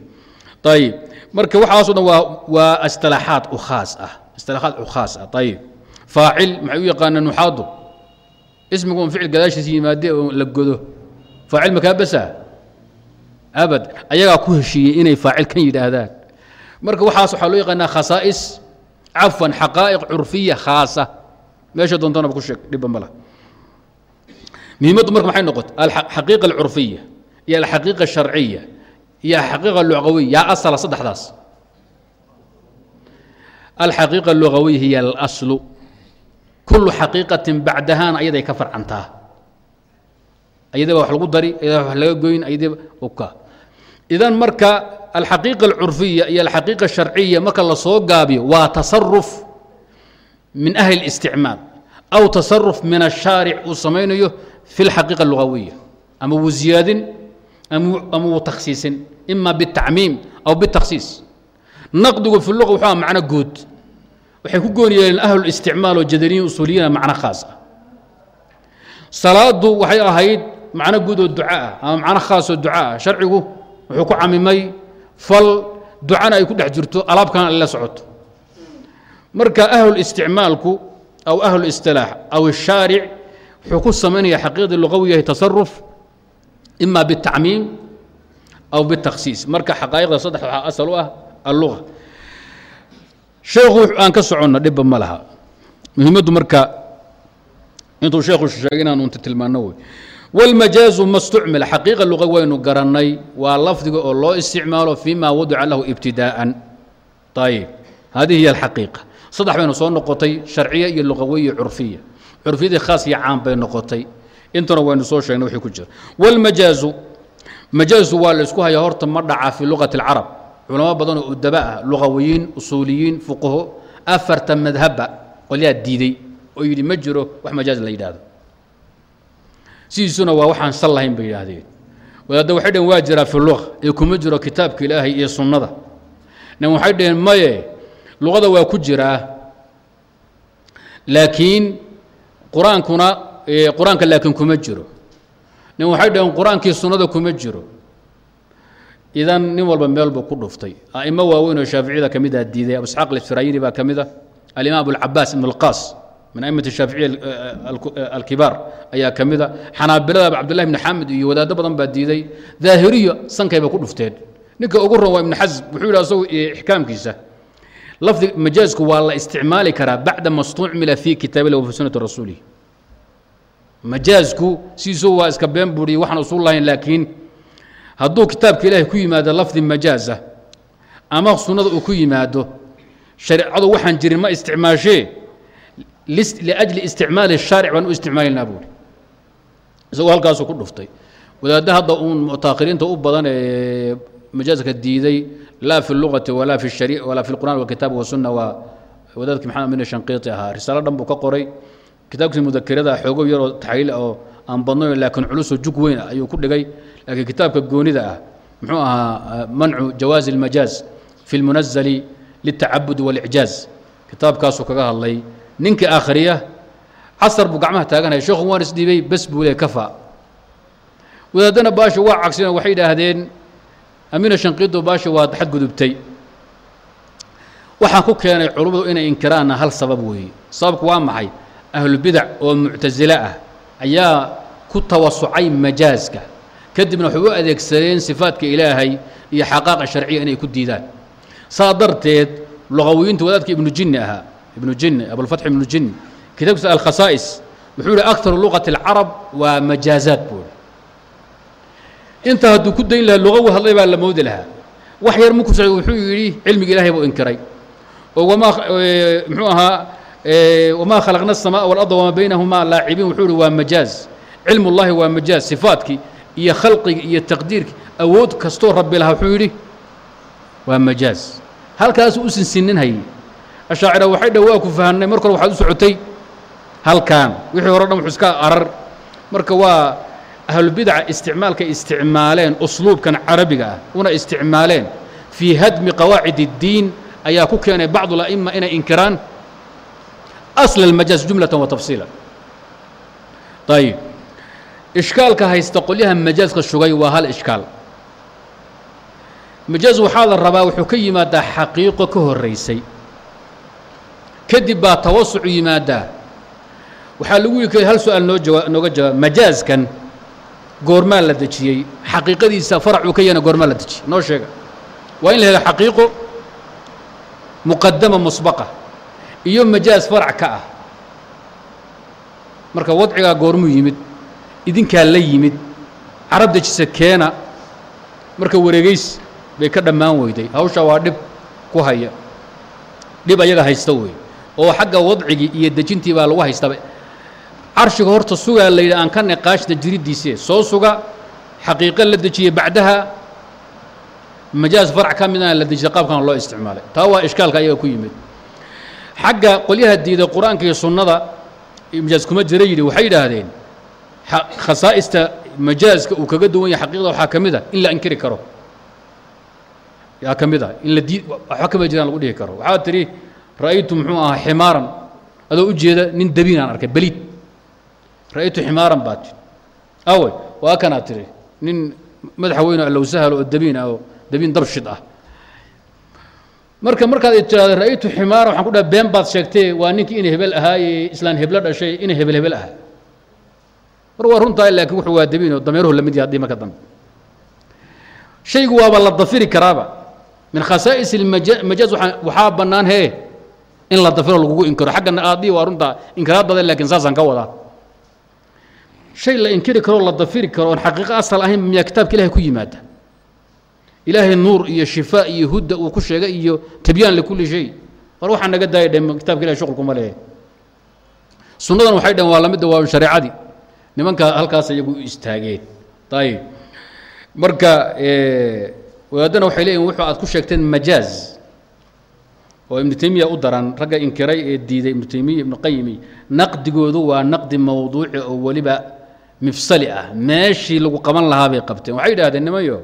ayib marka waxaaso dhan waa waa istilaaxaad u khaas ah istilaaxaad u khaas ah ayib faacil maxay u yaqaanaan nuxaadu ismigu un ficil gadaashiisa yimaade oo la godo faacil makaa basaa abad ayagaa ku heshiiyey inay faacil kan yidhaahdaan marka waxaas waxaa loo yaqaanaa khasaa'is cafwan xaqaa'iq curfiya khaasa. Meesha doontanaba ku sheeg dhibba ma laha. Muhiimaddu marka maxay noqotay alxaqiiqa alcurfiya iyo alxaqiiqa asharciya iyo alxaqiiqa allugawiya yaa asala saddexdaas. Alxaqiiqa allugawiya hiya alaslu kullu xaqiiqatin bacdahaana ayaday ka farcantaa. Ayadaba wax lagu dari ayadaba wax laga goyn ayadaba oka idan marka alxaqiiqa alcurfiya iyo alxaqiiqa asharciya marka la gaabiyo waa tasaruf min ahli اlisticmaal aw tasaruf min ashaaric uu samaynayo fi اlxaqiiqa allugawiya ama wuu ziyaadin ama wuu takhsiisin ima bitacmiim aw bitakhsiis naqdigu fi luga wuxuu macno guud waxay ku gooni yeeleen ahlu oo jadaliyin usuuliyiina macno khaas ah salaadu waxay ahayd macno guud oo duca ah ama macno khaas oo duca ah sharcigu wuxuu ku camimay fal ducana ay ku dhex jirto alaabkana ay la socoto. Marka ahlu isticmaalku aw ahlu istilaax aw الshaaric wuxuu ku samaynaya xaqiiqdii lugawiyahay tasaruf ima bitacmiim aw bitakhsiis marka xaqaa'iqda saddex waxaa asal u ah alluga sheekhu aan ka soconno dhibba ma laha. Muhiimaddu marka intuu sheekhu sheegay inaan unta tilmaanno wey wاlmajaazu ma stucmila xaqiiqa luqa waynu garannay waa lafdiga oo loo isticmaalo fima wadica lahu ibtidaa'an ayib hadihi hiy alxaqiiqa saddex baynu soo noqotay sharciya iyo luqawiya iyo curfiya curfiyadii khaas iyo caan bay noqotay intuna waynu soo sheegnay wixii ku jira wاlmajaazu majaazu waa la isku hayaa horta ma dhaca fi luqati اlcarab culamo badan oo udaba ah luqawiyiin usuuliyiin fuqaho afarta madhabba qolyaa diiday oo yidhi ma jiro wax majaaz la yidhaahdo sidiisuna waa waxaan sal lahayn bay yidhaahdeen. Wadaadda waxay dhaheen waa jiraa fi luqa ee kuma jiro kitaabka ilaahay iyo sunnada. Nin waxay dhaheen maye luqada waa ku jiraa laakiin qur'aankuna qur'aanka laakiin kuma jiro. Nin waxay dhaheen qur'aankii sunnada kuma jiro. Idan nin walba meel buu ku dhuftay. A'imo waaweyn oo shaaficiyada ka mid ah diiday abu isxaaq baa ka mid a alimaam abulcabaas ibn alqaas min aimati shaaficiya alkibaar ayaa ka mida xanaabiladaba cabdullahi ibni xamed iyo wadaaddo badan baa diiday. Daahiriya sankayba ku dhufteen. Ninka ugu ron waa ibnu xasm wuxuu yidhi asagu ixkaamkiisa lafdi majaazku waa la isticmaali karaa bacda ma stucmila fi kitaab wa fi sunnati rasuulih majaazku sidiisuu waa iska been buuriye waxaan usul lahayn laakiin hadduu kitaabka ilaahay ku yimaado lafdi majaaza ama sunnada uu ku yimaado shareecadu waxaan jirin ma isticmaashee liajli isticmaali shaaric baan u isticmaalaynaa buuri isagoo halkaasuu ku dhuftay wadaadda hadda uun mutaakhiriinta u badan ee majaazka diiday laa fi lugati walaa fi shari walaa fi lqur'an walkitaab wasunna waa wadaadkii maxamed bin shanqiiti ahaa risaalo dhan buu ka qoray kitaabkiisa mudakerada xoogo yaroo taxliil oo aan badnayn laakiin culusoo jug weyn ah ayuu ku dhigay laakiin kitaabka goonida ah muxuu ahaa mancu jawaazi اlmajaaz fi اlmunazali lلtacabud واlإcjaaz kitaabkaasuu kaga hadlay ninkii akhriya casar buu gacmaha taaganaya sheekhu waan isdhiibay bes buu le kafa. Wadaadana baasha waa cagsino waxay yidhaahdeen amiina shanqiido baasha waa xadgudubtay waxaan ku keenay culummadu inay inkiraanna hal sabab weeye sababku waa maxay? Ahlubidac oo muctasile ah ayaa ku tawasucay majaaska. Kadibna waxay u adeegsadeen sifaadka ilaahay iyo xaqaaqa sharciya inay ku diidaan. Saa darteed luqawiyiinta wadaadka ibnu jinni ahaa ibnu jinni abulfatx ibnu jinni kitaabkiisa alkhasaa'is wuxuu yihi aktaru luqati alcarab waa majaazaat buuri intaa hadduu ku dayn lahaa luqawi hadlay baa la moodi lahaa wax yar markuu socday wuxuu yidhi cilmiga ilaahay buu inkiray oo wamaa muxuu ahaa wamaa khalaqna الsamaء واlأrض wamaa baynahumaa laacibiin wuxuu ihi waa majaaz cilm اllahi waa majaaz sifaadkii iyo khalqigi iyo taqdiirkii awood kastoo rabbi lahaa wuxuu yidhi waa majaaz halkaasuu u sinsinin hayay ashaacira waxay dha waa ku fahamnay mar hore waxaad u socotay halkan. Wixii hore dhan wuxuu iska arar. Marka waa ahlubidca isticmaalkay isticmaaleen usluubkan carabiga ah una isticmaaleen fii hadmi qawaacid اddiin ayaa ku keenay bacdu la'ima inay inkiraan asla اlmajaaz jumlatan wa tafsiila. Ayib ishkaalka haysta qolyaha majaaska shugay waa hal ishkaal. Majaaz waxaa la rabaa wuxuu ka yimaadaa xaqiiqo ka horaysay kadib baa tawasucu yimaadaa. Waxaa lagu yii hal su'aal noo jawaa nooga jawaab majaazkan goormaa la dejiyey xaqiiqadiisa faracuu ka yana goormaa la dejiyey. Noo sheega. Waa in la helo xaqiiqo muqadama musbaqa iyo majaaz farac ka ah. Marka wadcigaa goormuu yimid idinkaa la yimid carab dejisa keena marka wareegeys bay ka dhammaan weyday. Hawshaa waa dhib ku haya. Dhib ayaga haysta wey oo xagga wadcigii iyo dejintii baa lagu haystaba carshiga horta sugaa la yidhi aan ka niqaashda jiriddiise soo suga xaqiiqo la dejiyey bacdaha majaaz farc ka midana la dejiya qaabkan loo isticmaalay. Taa waa ishkaalka ayaga ku yimid. Xagga qolyaha diiday qur'aanka iyo sunnada majaaz kuma jira yidhi waxay yidhaahdeen khasaa'ista majaazka uu kaga duwan yahay xaqiiqda waxaa ka mid a in la inkiri karo. Yaa ka mid ah in la dii waxba kama jiraan lagu dhihi karo. Waxaad tidhi ra'aytu muxuu ahaa ximaaran. Adoo u jeeda nin dabiinaan arkay beliid. Ra'aytu ximaaran baad tii awey waa kanaad tidhi nin madaxa weyn oo allow sahal oo dabiin ah oo dabiin dabshid ah. Marka markaad tiraahdo ra'aytu ximaaran waxaan ku dhaha been baad sheegtee waa ninkii ina hebel ahaaye islaan heblo dhashay ina hebel hebel ahaa. Mar waa runtahay laakiin wuxuu waa dabiin oo dameeruhu la mid yahay haddii marka dambe. Shaygu waaba la dafiri karaaba. Min khasaa'is majaaz waxaa bannaan hee in la dafiro lagugu inkiro. Xaggana aadii waa runtaa inkiraad badan laakiin saasaan ka wadaa. Shay la inkiri karoo la dafiri karo oon xaqiiqo asal ahayn miyaa kitaabka ilahay ku yimaada? Ilaahay nuur iyo shifaa iyo hudda uu ku sheegay iyo tibyaan likulli shay war waxaa naga daaya dhe kitabka ilahay shuqulkuma lehe sunnadan waxay dhaheen waa la waa shareecadii nimanka halkaas iyagu istaageen. Ayib marka wadaadana waxay leeyihiin wuxuu aad ku sheegteen majaaz oo ibnu taymiya u daran ragga inkiray ee diiday ibnu taymiya ibnu qayimi naqdigoodu waa naqdi mawduuci oo weliba mifsali ah. Meeshii lagu qaban lahaa bay qabteen. Waxay yidhahdeen nimayo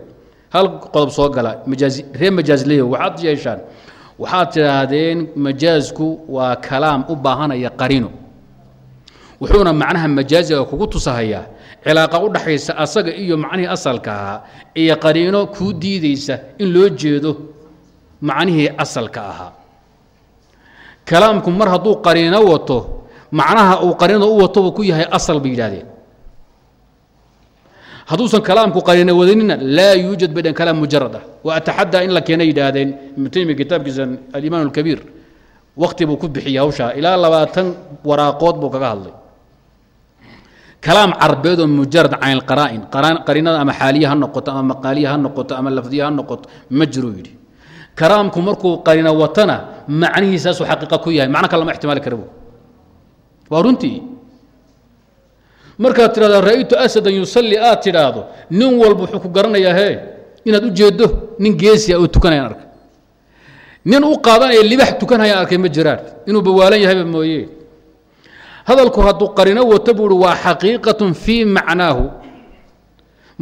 hal qodob soo gala. Majaaz reer majaazleyo waxaad yeeshaan. Waxaad tidhaahdeen majaazku waa kalaam u baahanaya qarino. Wuxuuna macnaha majaaziga kugu tusahayaa cilaaqa u dhaxaysa asaga iyo macnihii asalka ahaa iyo qariino kuu diidaysa in loo jeedo macnihii asalka ahaa kalaamku mar hadduu qariino wato macnaha uu qarinada u wato uu ku yahay asal bay yidhahdeen hadduusan kalaamku qarina wadanina laa yuujad bay dheen kalaam mujarad ah. Wa ataxadaa in la keena yidhaahdeen ibnu taymiya kitaabkiisa alimaan alkabiir wakti buu ku bixiyey hawshaa ilaa labaatan waraaqood buu kaga hadlay. Kalaam carbeed oo mujarad can ilqaraa'in qarinada ama xaaliya ha noqoto ama maqaaliya ha noqoto ama lafdiya ha noqoto ma jiruu yidhi kalaamku markuu qarina watana macnihiisaasuu xaqiiqa ku yahay. Macno kale lama ixtimaali kara waa runtii. Markaad tidhahdo ra'aytu asadan yusalli aad tidhaahdo nin walba wuxuu ku garanayaa hee inaad u jeeddo nin geesi ah oo tukanayaan arkay nin u qaadanaya libax tukanhayaan arkay ma jiraan inuu bawaalan yahayba mooye. Hadalku hadduu qarino wato buu uhi waa xaqiiqatun fii macnaahu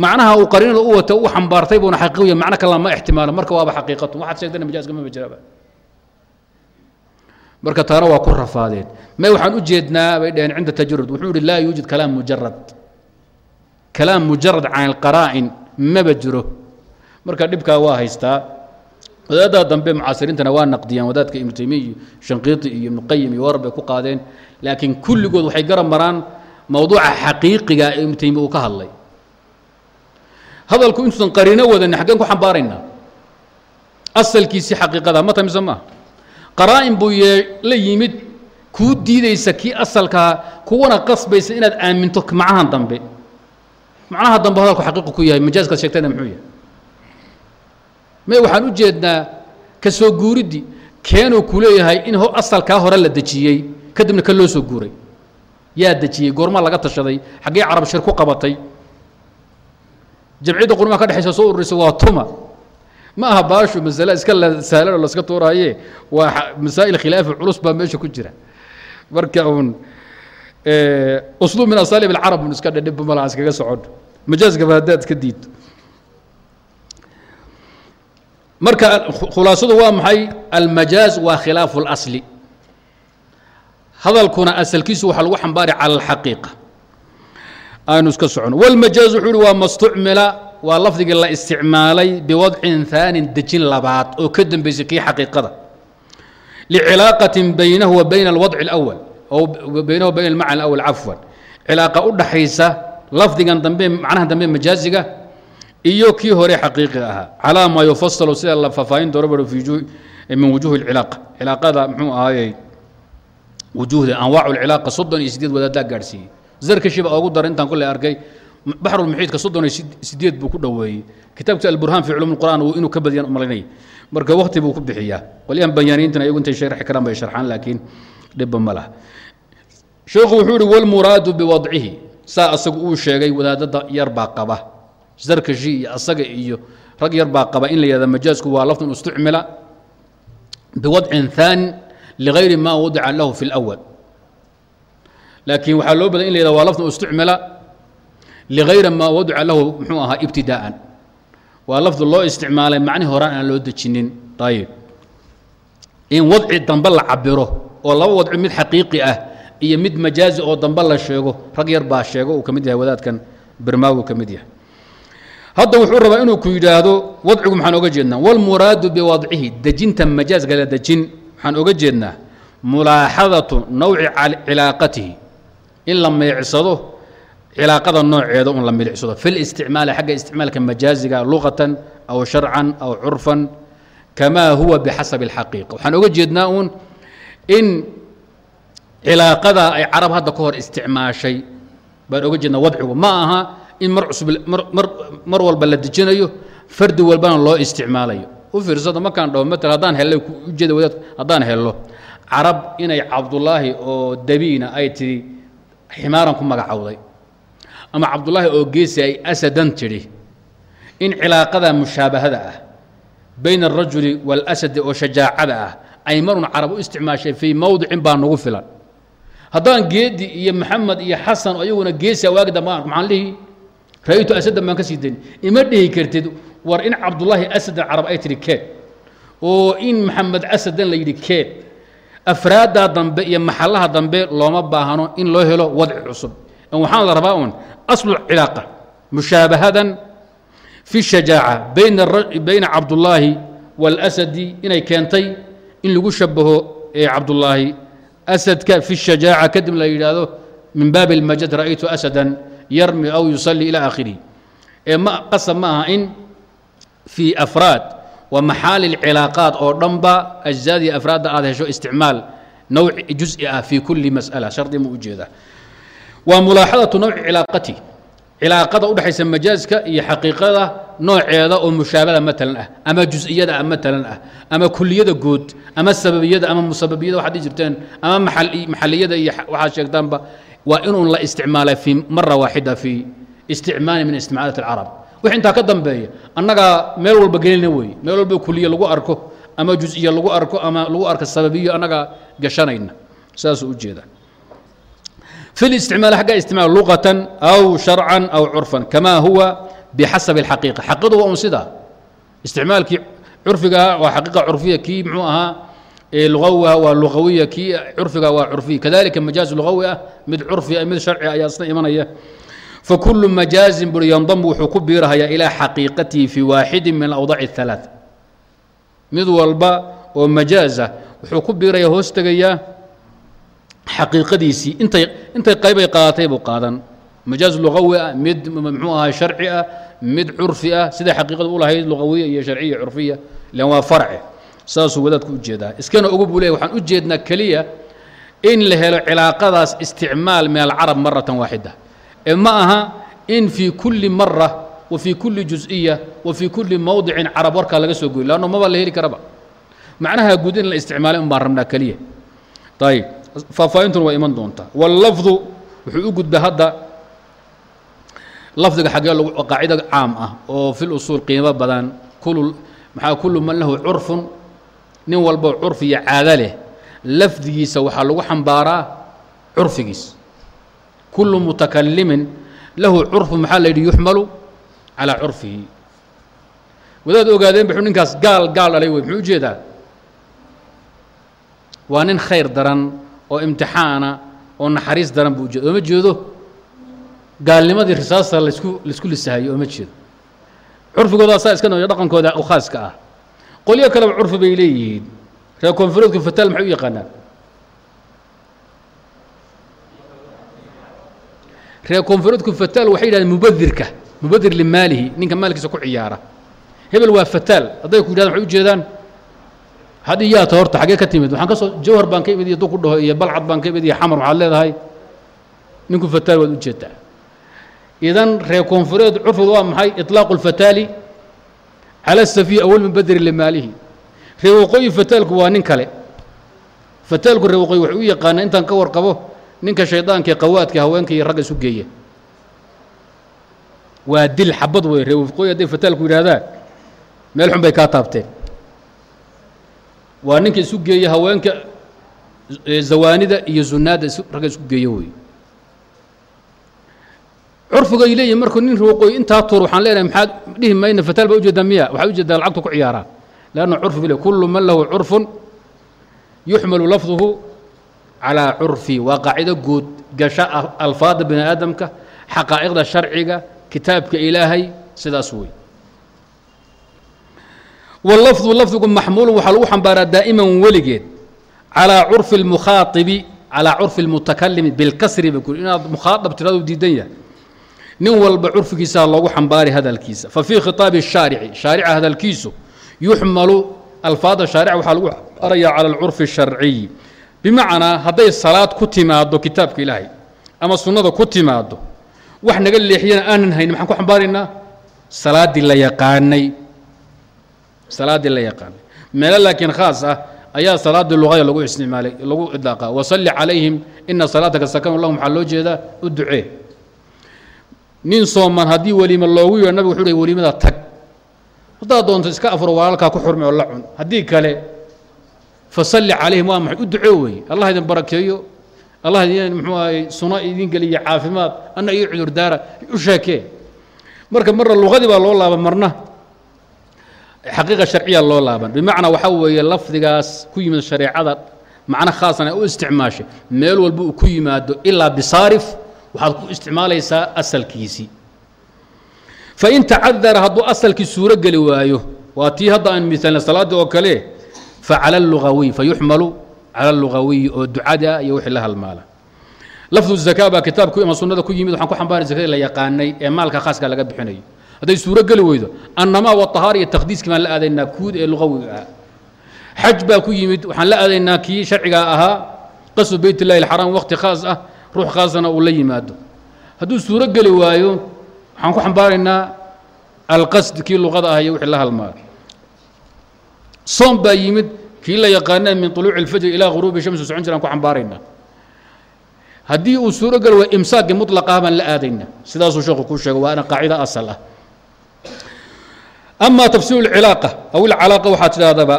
macnaha uu qarinada u wata u xambaartay buuna xaqiiqiya macno kale lama ixtimaalo marka waaba xaqiiqatun waxaad sheegtana majaaska ma jiraaba marka taana waa ku rafaadeen may waxaan u jeednaa bay dhaheen cinda tajarud wuxuu yihi laa yuujid kalaam mujarad kalaam mujarad can ilqaraa'in maba jiro. Marka dhibkaa waa haystaa. Wadaaddaa dambe mucaasiriintana waa naqdiyaan. Wadaadka ibnu taymiya iyo shanqiiti iyo ibnu qayim iyo warar bay ku qaadeen. Laakiin kulligood waxay garab maraan mowduuca xaqiiqiga ee ibnu taymiya uu ka hadlay hadalku intuusan qarino wadanin xaggeen ku xambaaraynaa asalkiisii xaqiiqada ma tamise maaha qaraa'in buu la yimid kuu diidaysa kii asalkaa kuwana qasbaysa inaad aaminto macnahan dambe. Macnaha dambe hadalku xaqiiqu ku yahay majaaskaad sheegtayna muxuu yahay. May waxaan u jeednaa ka soo guuriddii keenuu ku leeyahay in asalkaa hore la dejiyey kadibna ka loo soo guuray. Yaa dejiyey goormaa laga tashaday xaggee carab shir ku qabatay jamciyadda qurmaha ka dhexaysa soo ururisa waa tuma. Ma aha baashu masale iska sahlanoo laska tuuraaye? Waa masaa'il khilaafi culus baa meesha ku jira. Marka uun usluub min asaalib alcarab un iska dhedhib malaha iskaga socon majaaskaba haddaad iska diidto marka khulaasadu waa maxay? Almajaaz waa khilaafu اlasli hadalkuna asalkiisu waxaa lagu xambaari cala alxaqiiqa aynu iska socono wاlmajaaz wuxuu uhi waa mastucmila waa lafdigii la isticmaalay biwadcin ثaanin dejin labaad oo ka dambeysay kii xaqiiqada licilaaqatin baynahu wa bayna alwadci اlأwal o baynahu bayna almacna اlأwal cafwan cilaaqa u dhaxaysa lafdigan dambe macnaha dambe majaaziga iyo kii hore xaqiiqiga ahaa calaa maa yufasalu sida la faafaahin doono baro min wujuhi اlcilaaqa cilaaqada muxuu ahaayey wujuhda anwaacu lcilaaqa soddon iyo sideed wadaadaa gaadhsiiyey zarkashi baa ogu daray intaan kulley arkay baxrulmuxiidka soddon iyo sideed buu ku dhoweeyey. Kitaabkiisa alburhaan fi culum qur'an inuu ka badiyan malaynaya marka wakti buu ku bixiyaa. Qolyahan banyaaniintana iyagu intay sharxi karaan bay sharxaan laakiin dhibba ma laha. Sheekhu wuxuu ihi walmuraadu biwadcihi. Saa asagu uu sheegay wadaadada yarbaa qaba. Zarkashi iyo asaga iyo rag yarbaa qaba. In la yihahda majaasku waa lafdun istucmila biwadcin thaani ligayri ma wadica lahu fi اlأwal laakiin waxaa loo badan in la waa lafdun istucmila ligayri ma wadica lahu muxuu ahaa ibtidaa'an waa lafdu loo isticmaalay macni horaan aan loo dejinin. Ayib in wadci dambe la cabiro oo laba wadci mid xaqiiqi ah iyo mid majaazi oo dambe la sheego rag yar baa sheego uu ka mid yahay wadaadkan bermaawi ka mid yahay. Hadda wuxuu rabaa inuu ku yidhaahdo wadcigu maxaan oga jeednaa wاlmuraadu biwadcihi dejinta majaaska la dejin waxaan oga jeednaa mulaaxadatu nawci cilaaqatihi in la milicsado cilaaqada nooceeda un la milicsado fi listicmaali xagga isticmaalka majaaziga luqatan aw sharcan aw curfan kamaa huwa bixasabi اlxaqiiqa waxaan oga jeednaa uun in cilaaqadaa ay carab hadda ka hor isticmaashay baan oga jeednaa wadcigu. Ma aha in mar cusub mar walba la dejinayo fardi walbana loo isticmaalayo. U fiirsada markaan dhaho matal haddaan hellay ujeeda wadaad haddaan hello. Carab inay cabdullaahi oo dabiina ay tidhi ximaaran ku magacowday. Ama cabdullaahi oo geesi ay asadan tidhi in cilaaqada mushaabahada ah bayna alrajuli waalasadi oo shajaacada ah ay marun carab u isticmaashay fii mowdicin baa nagu filan. Haddaan geedi iyo maxamed iyo xasan ayaguna geesi waagi dambaan maxaan lihi? Ra-ytu asadan baan ka sii dayn ima dhihi kartid war in cabdullaahi asadan carab ay tihi keed. Oo in maxamed asadan la yidhi keed afraaddaa dambe iyo maxallaha dambe looma baahno in loo helo wadci cusub. Waxaan la rabaa un aslu cilaaqa mushaabahadan fi shajaaca bayna cabdullaahi waalasadi inay keentay in lagu shabaho cabdullaahi. Asadka fi shajaaca kadib la yidhaahdo min baabi اlmajad ra'aytu asadan yarmi aw yusalli ilى aakhirihi ee qasab ma aha in fii afraad wa maxaali cilaaqaat oo dhanba ajzaadii afraadda aad hesho isticmaal nawc juز'i ah fi kuli mas'ala shardi ma ujeeda waa mulaaxadatu nawci cilaaqati cilaaqada udhexaysa majaaska iyo xaqiiqada nooceeda oo mushaabada matalan ah ama jus'iyada ah matalan ah ama kuliyada guud ama sababiyada ama musababiyada waxaad jirteen ama maxaliyada iyo waxaad sheegtaanba waa inuun la isticmaalay fii mara waaxida fii isticmaali min isticmaalat alcarab wix intaa ka dambeeya annagaa meel walba gelina weeye meel walba kuliya lagu arko ama jus'iya lagu arko ama lagu arko sababiyo annagaa gashanayna saasuu ujeeda في الاستعمال حق استعمال لغة أو شرعا أو عرفا كما هو بحسب الحقيقة حقيقة وأنصدها استعمال كي عرفها وحقيقة عرفية كي معوها لغوها ولغوية كي عرفها وعرفية كذلك مجاز لغوية مد عرفي fakulu majaazin buri yandamu wuxuu ku biirahayaa ilaa xaqiiqatihi fii waaxidin min awdac اalaa mid walba oo majaaza wuxuu ku biiraya hoos tegayaa xaqiiqadiisii. Intay intay qaybay qaadatay buu qaadan. Majaaz luqawi ah mid mxuu ahaa sharci ah mid curfi ah siday xaqiiqadu u lahayd luqawiya iyo sharciya curfiya lan waa farce saasuu wadaadku u iskana ugu buu leey waxaan u keliya in la helo cilaaqadaas isticmaal min alcarab maratan waaxida ee ma aha in fii kulli mara wa fii kulli jus'iya wa fii kulli mowdicin carab warkaa laga soo goy leanno maba la heli karaba. Macnaha guud in la isticmaalay un baan rabnaa keliya ayib faahfaahintuna waa iman doontaa. Wallafdu wuxuu u gudba hadda lafdiga xaggee qaacida caam ah oo fil usuul qiimo badan kulu maxaa kullu man lahu curfun nin walbo curfi iyo caado leh lafdigiisa waxaa lagu xambaaraa curfigiis kullu mutakalimin lahu curfu maxaa la yidhi yuxmalu calaa curfihi wadaad ogaadeen baxuu ninkaas gaal gaal dhalay wey muxuu u jeedaa waa nin khayr daran oo imtixaana oo naxariis daran buu ujeeda ooma jeedo gaalnimadii risaasta lasku la isku lisahayo ooma jeedo curfigooda asaa iska noo dhaqankooda u khaaska ah qolyo kaleba curfi bay leeyihiin reer koonfureedku fataal maxay u yaqaanaan reer koonfureedku fataal waxay yidhahdeen mubadirka mubadir limaalihi ninka maalkiisa ku ciyaara. Hebel waa fataal hadday ku yidhahdaan waxay ujeedaan had iyaata horta xaggee ka timid. Waxaan ka soo jawhar baan ka imid iyo du ku dhaho iyo balcad baan ka imid iyo xamar waxaad leedahay. Ninku fataal waad u jeedaa idan reer koonfureed curfigu waa maxay? Iطlaaqu اlfataali cala safiy awal min badri limaalihi. Reer waqooyi fataalku waa nin kale. Fataalku reer waqooyi waxay u yaqaanaa intaan ka warqabo ninka shaydaanka ee qawaadka haweenka iyo ragga isu geeya waa dil xabad wey reer waqooyi hadday fataalku yidhahdaan meel xun bay kaa taabteen. Waa ninka isu geeya haweenka zawaanida iyo zunaadda ragga isku geeya wey curfigay leeyihiin markuu nin waqooyi intaa tuur waxaan leenahay maxaad dhihi mayna fataal baa u jeedaa miya waxaad u jeedaa lacagtu ku ciyaaraan. Leanna curfi bile kullu man lahu curfun yuxmalu lafduhu calaa curfi waa qaacido guud gasha alfaada bini aadamka xaqaa'iqda sharciga kitaabka ilaahay sidaas wey wlafdu lafdigu maxmuulun waxaa lagu xambaaraa daa'iman weligeed calaa curfi اlmukhaaibi calaa curfi اlmutakalimi bilkasri ba kuli inaad mukhaaab tiradu diidan yahay nin walba curfigiisaa loogu xambaari hadalkiisa fa fii khitaabi الshaarici shaarica hadalkiisu yuxmalu alfaada shaarica waxaa lagu xambaarayaa cala alcurfi الsharciy bimacnaa hadday salaad ku timaado kitaabka ilaahay ama sunnada ku timaado wax naga leexiyana aanan haynin maxaan ku xambaaraynaa salaaddii la yaqaanay. Salaaddii la yaqaanay. Meelo laakiin khaas ah ayaa salaaddii luqada lagu isticmaalay lagu idlaaqa wasalli calayhim ina salaataka sakanu lahum waxaa loo jeedaa? U ducee. Nin sooman haddii weliima loogu yeedho nabig wuxuu hi weliimada tag. Haddaad doonto iska afuro walaalkaa ku xurmi oo la cun. Haddii kale fasalli calayhim waa maxay? U ducee weeye allah idin barakeeyo. Allah idin muxuu ahay suno idin geliya caafimaad. Anna iyo cudurdaara u sheekee marka marna luqadii baa loo laaba marna xaqiiqa sharciya loo laaban bimacnaa waxaa weeye lafdigaas ku yimid shareecada macno khaasana u isticmaashay meel walba uu ku yimaado ilaa bisaarif waxaad ku isticmaalaysaa asalkiisii fain tacadara hadduu asalkii suuro geli waayo waa tii hadda aan miaalna salaaddii oo kale facala lugawiy fayuxmalu cala lugawiyi oo ducada iyo wixii la halmaala. Lafdu zaka baa kitaabku ama sunnada ku yimid waxaan ku xambaari zakadii la yaqaanay ee maalka khaaska laga bixinayo. Hadday suuro geli weydo annamaa watahaar iyo takhdiiskii baan la aadaynaa kuud ee lugawiga ah. Xaj baa ku yimid waxaan la aadaynaa kii sharciga ahaa qasdu beyt illahi alxaraam waqti khaas ah ruux khaasana uu la yimaado. Hadduu suuro geli waayo waxaan ku xambaaraynaa alqasd kii luqada ah iyo wixii la halmaala soom baa yimid kii la yaqaana min طuluuci اlfajr ilaa ghuruubi shamsi socon jiraan ku xambaaraynaa haddii uu suuro geli waayo imsaaqii muطlaqah baan la aadaynaa sidaasuu sheekhu kuu sheegay waana qaacida asal ah ama tafsiir اlcilaaqa aw ilcalaaqa waxaa tidhahdaba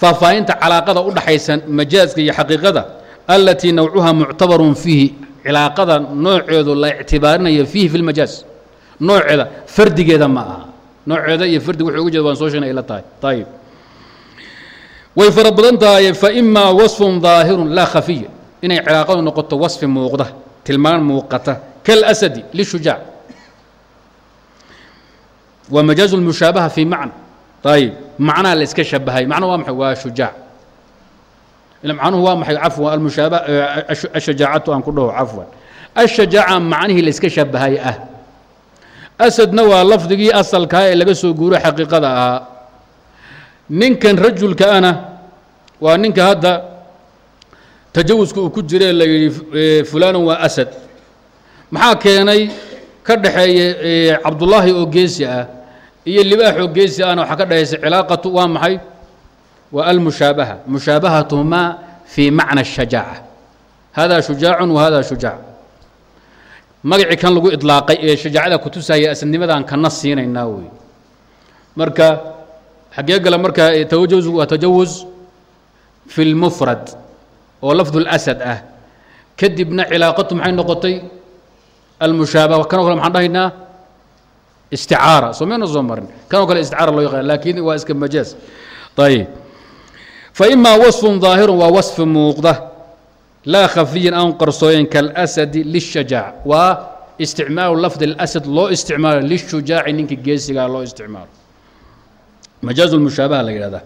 faahfaahinta calaaqada u dhaxaysa majaaska iyo xaqiiqada alatii nawcuha muctabarun fiihi cilaaqada nooceedu la ictibaarinayo fiihi fi lmajaaz nooceeda fardigeeda ma aha nooceeda iyo fardig wuxuu uga jeeda waan soo sheegnay ila tahay ayib way fara badan tahay faimaa wasfun daahirun laa khafiya inay cilaaqadu noqoto wasfi muuqda tilmaan muuqata kalasadi lishujaac waa majaaز الmushaabaha fi macna ayib macnaha la iska shabahay macna waa maxay waa shujaac macnuhu waa maxay cafwan almushaaba ashajaacatu aan ku dhaho cafwan ashajaaca macnihii la iska shabahay ah asadna waa lafdigii asalkaa ee laga soo guuro xaqiiqada ahaa ninkan rajulka ana waa ninka hadda tajawuska uu ku jire la yidhi fulanan waa asad. Maxaa keenay ka dhaxeeya cabdullaahi oo geesi ah iyo libaax oo geesi ahna waxaa ka dhexaysa cilaaqatu waa maxay? Waa almushaabaha. Mushaabahatuhumaa fii macna الshajaaca hada shujaacun wa hada shujaac. Magacii kan lagu idlaaqay ee shajaacada kutusaya asadnimadaan kana siinaynaa wey marka xaggee gala marka tajawuz waa tajawuz fi اlmufrad oo lafdu اlasad ah kadibna cilaaqatu maxay noqotay almushaabaha kanoo kale maxaan dhahaynaa isticaara soo mayna soo marin kanoo kale isticaara loo yaqaan laakiin waa iska majaaz ayib faimaa wasfun daahirun waa wasfi muuqda laa khafiyin aan qarsooyin kaalasadi lishajaac waa isticmaalu lafdi اlasad loo isticmaalo lishujaaci ninka geesigaa loo isticmaalo majaaz lmushaabaha la yidhahdaa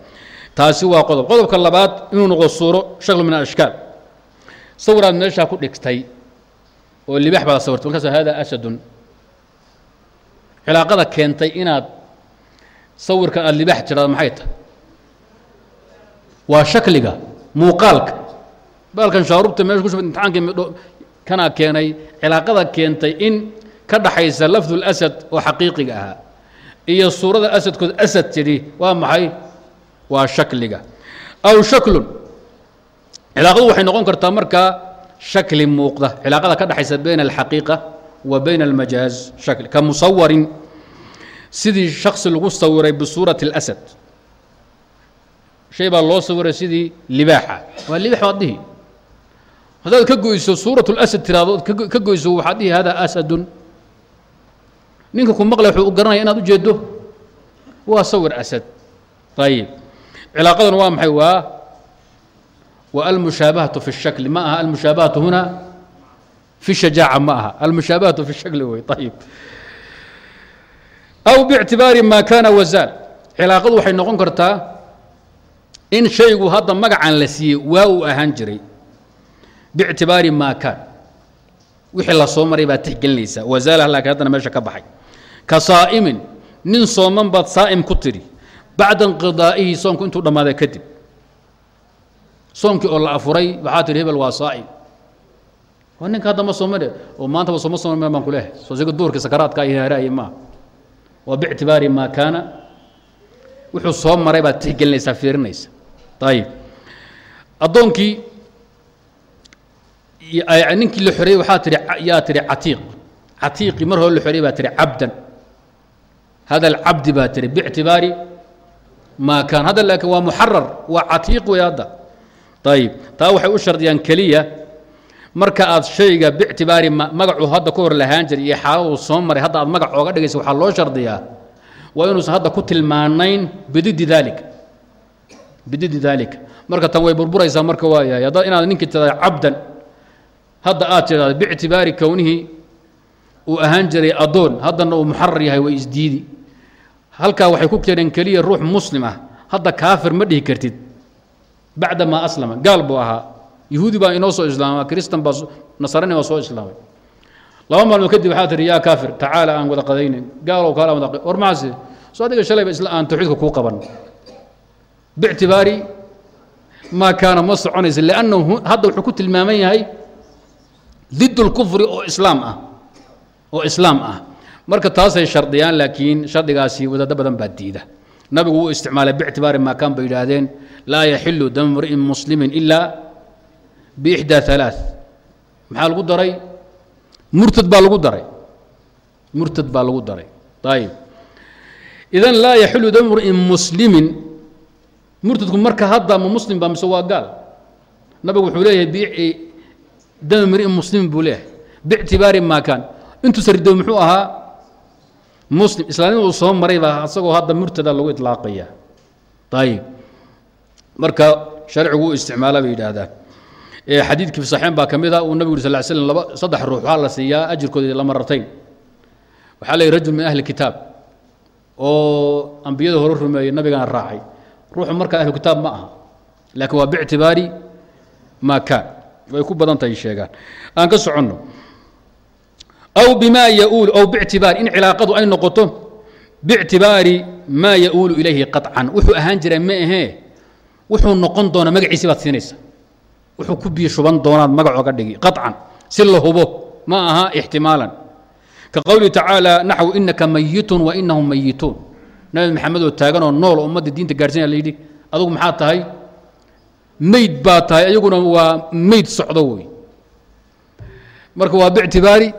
taasi waa qodob. Qodobka labaad inuu noqdo suuro shakl min ashkaal sawiraad meeshaa ku dhigtay oo libax baad sawirtay. Markaas hada asadun. Cilaaqada keentay inaad sawirkan aada libax tirahdo maxay tahay? Waa shakliga muuqaalka. Baalkan shaarubta meesha kushubay imtixaankii midho kanaa keenay. Cilaaqada keentay in ka dhaxaysa lafdu اlasad oo xaqiiqiga ahaa iyo suurada asadkood asad tidhi waa maxay? Waa shakliga. Aw shaklun. Cilaaqadu waxay noqon kartaa markaa shakli muuqda. Cilaaqada ka dhexaysa bayna alxaqiiqa wa bayna almajaaz shakli ka musawarin. Sidii shaksi lagu sawiray bisuurati اlasad shay baa loo sawiray sidii libaaxa. Waa libax baad dhihi. Haddaad ka goyso suurat اlasad tiraado ka goyso waxaad dhihi hada asadun ninka ku maqlay wuxuu u garanaya inaad ujeedo waa sawir asad ayib cilaaqaduna waa maxay waa wa almushaabahaةu fi الshakli ma aha almushaabahaةu huna fi shajaaca ma aha almushaabahaةu fi الshakli wey ayib aw bاctibaari ma kana wazaal cilaaqadu waxay noqon kartaa in shaygu hadda magacan la siiyey waa uu ahaan jiray bictibaari maa kaan wixii la soo maray baad tixgelinaysaa wasaalah laakiin haddana meesha ka baxay ka saa'imin nin sooman baad saa'im ku tidhi bacda inqidaa'ihi soonku intuu dhammaaday kadib. Soonkii oo la afuray waxaa tidhi hebel waa saa'im. Waa ninka hadda ma soomane? Oo maantaba sooma soomame baan ku leehay soo siga duurka sakaraadka iyo haaraaya maaha waa bictibaari maa kaana. Wuxuu soo maray baad tixgelinaysaa fiirinaysa ayib addoonkii ninkii la xoreeyey waxaa tihi yaa tihi catiiq. Catiiqii mar hore la xoreeyey baa tihi cabdan hada alcabdi baa tihi bictibaari maa kaan hadda laakiin waa muxarar waa catiiq wey hadda ayib taa waxay u shardiyaan keliya marka aad shayga bictibaari magacuu hadda ka hor lahaan jiray iyo xaaladuu soo maray hadda aad magac ooga dhigaysa waxaa loo shardiyaa waa inuusan hadda ku tilmaanayn bididi daalika bididi daalika marka tan way burburaysaa marka waa yahay hadda inaad ninkii tidahda cabdan hadda aad tidhahdo bictibaari kownihii uu ahaan jiray addoon haddana uu muxarar yahay way isdiidi halkaa waxay ku keeneen keliya ruux muslim ah. Hadda kaafir ma dhihi kartid. Bacda maa aslama. Gaal buu ahaa. Yahuudi baa inoo soo islaama kristan baa nasarani baa soo islaamay. Laba maalmood kadib waxaa tihi yaa kaafir tacaala aan wada qadaynin. Gaalow kaala wada war maxaase soo adiga shalayba isla aan tawxiidka kuu qaban. Biictibaari maa kaana ma soconaysa liannahu hadda wuxuu ku tilmaaman yahay did oo islaam ah. Oo islaam ah marka taasay shardiyaan laakiin shardigaasi wadado badan baa diida. Nabigu wuu isticmaalay bictibaari maa kaan bay yidhaahdeen laa yaxilu dam mri'in muslimin ilaa biixdaa ثalaaث maxaa lagu daray? Murtad baa lagu daray. Murtad baa lagu daray. Ayib idan laa yaxilu dam mri'in muslimin murtadku marka hadda ma muslim baa mise waa gaal? Nabigu wuxuu leeyahay dam mri'in muslimin buu leeyahay. Bictibaari maa kaan intuu sardow muxuu ahaa muslim islaamnima uu soo maray baa asagoo hadda murtada lagu itlaaqaya. Ayib marka sharcigu wuu isticmaala bay yidhaahdaan xadiidkii saxiixin baa ka mid a uu nabigu yuri sal slam laba saddex ruux waxaa la siiyaa ajirkooda lama rartayn. Waxaa la yidhi rajul min ahli kitaab oo ambiyada hore rumeeyey nabigana raacay. Ruuxu markaa ahlu kitaab ma aha laakiin waa bictibaari maa kaan way ku badan tahay sheegaan. Aan ka soconno aw bima yauulu aw bictibaari in cilaaqadu ay noqoto bictibaari maa yauulu ilayhi qaطcan wuxuu ahaan jira ma ahee. Wuxuu noqon doonaa magaciisi baad siinaysa wuxuu ku shuban doonaad magac oga dhigi qaطcan si la hubo ma aha ixtimaalan. Ka qowlihi tacaala naxw inaka mayitun wa inahum mayituun. Nabi maxamed oo taagan oo nool oo ummadda diinta gaarhsinya la yidhi adugu maxaa tahay? Meyd baa tahay ayaguna waa meyd socdo wey marka waa bictibaari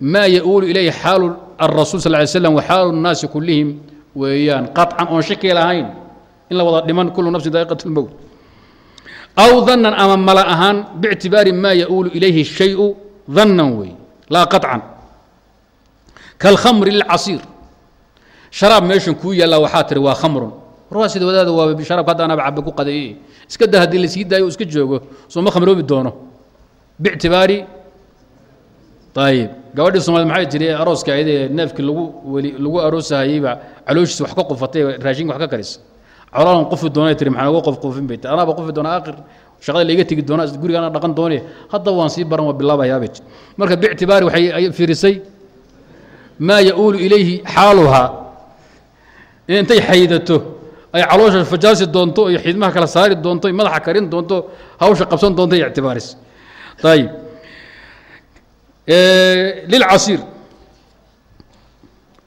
ma yauulu ilayhi xaalu الرasuل صل ل sلم وxaalu الnaasi kulihim weeyaan qaطcan oon shaki lahayn in la wada dhiman kulu nafsi daa'iqaة الmowt aw danan ama mala ahaan bاctibaari ma yauulu ilayhi الشhayءu danan wey laa qaطcan kalkhamri lilcasiir sharaab meeshan kuu yaalla waxaa tiri waa khamrun warwaa sida wadaada waa sharaabka hadda anaba cabe ku qadeeye iska da haddii la sii daayo iska joogo soo ma khamroobi doono bictibaari ayib gabadhii soomaalid maxay tiri arooska ayadee neefkii lagu aroosahayeyba calooshiisa wax ka qufatay raashinka wax ka karisa colaalan qofi doonay tiri maxaa uga qof qofin bay tiri. Anaaba qofi doona aakhir shaqada laiga tegi doona gurigaana dhaqan doone hadda waan sii baran waa bilaabayaabay marka bictibaari waxay fiirisay maa yauulu ilayhi xaaluhaa in intay xaydato ay caloosha fajaasi doonto iyo xidmaha kala saari doonto madaxa karin doonto hawsha qabsan doonto ictibaaris. Ayib lilcasiir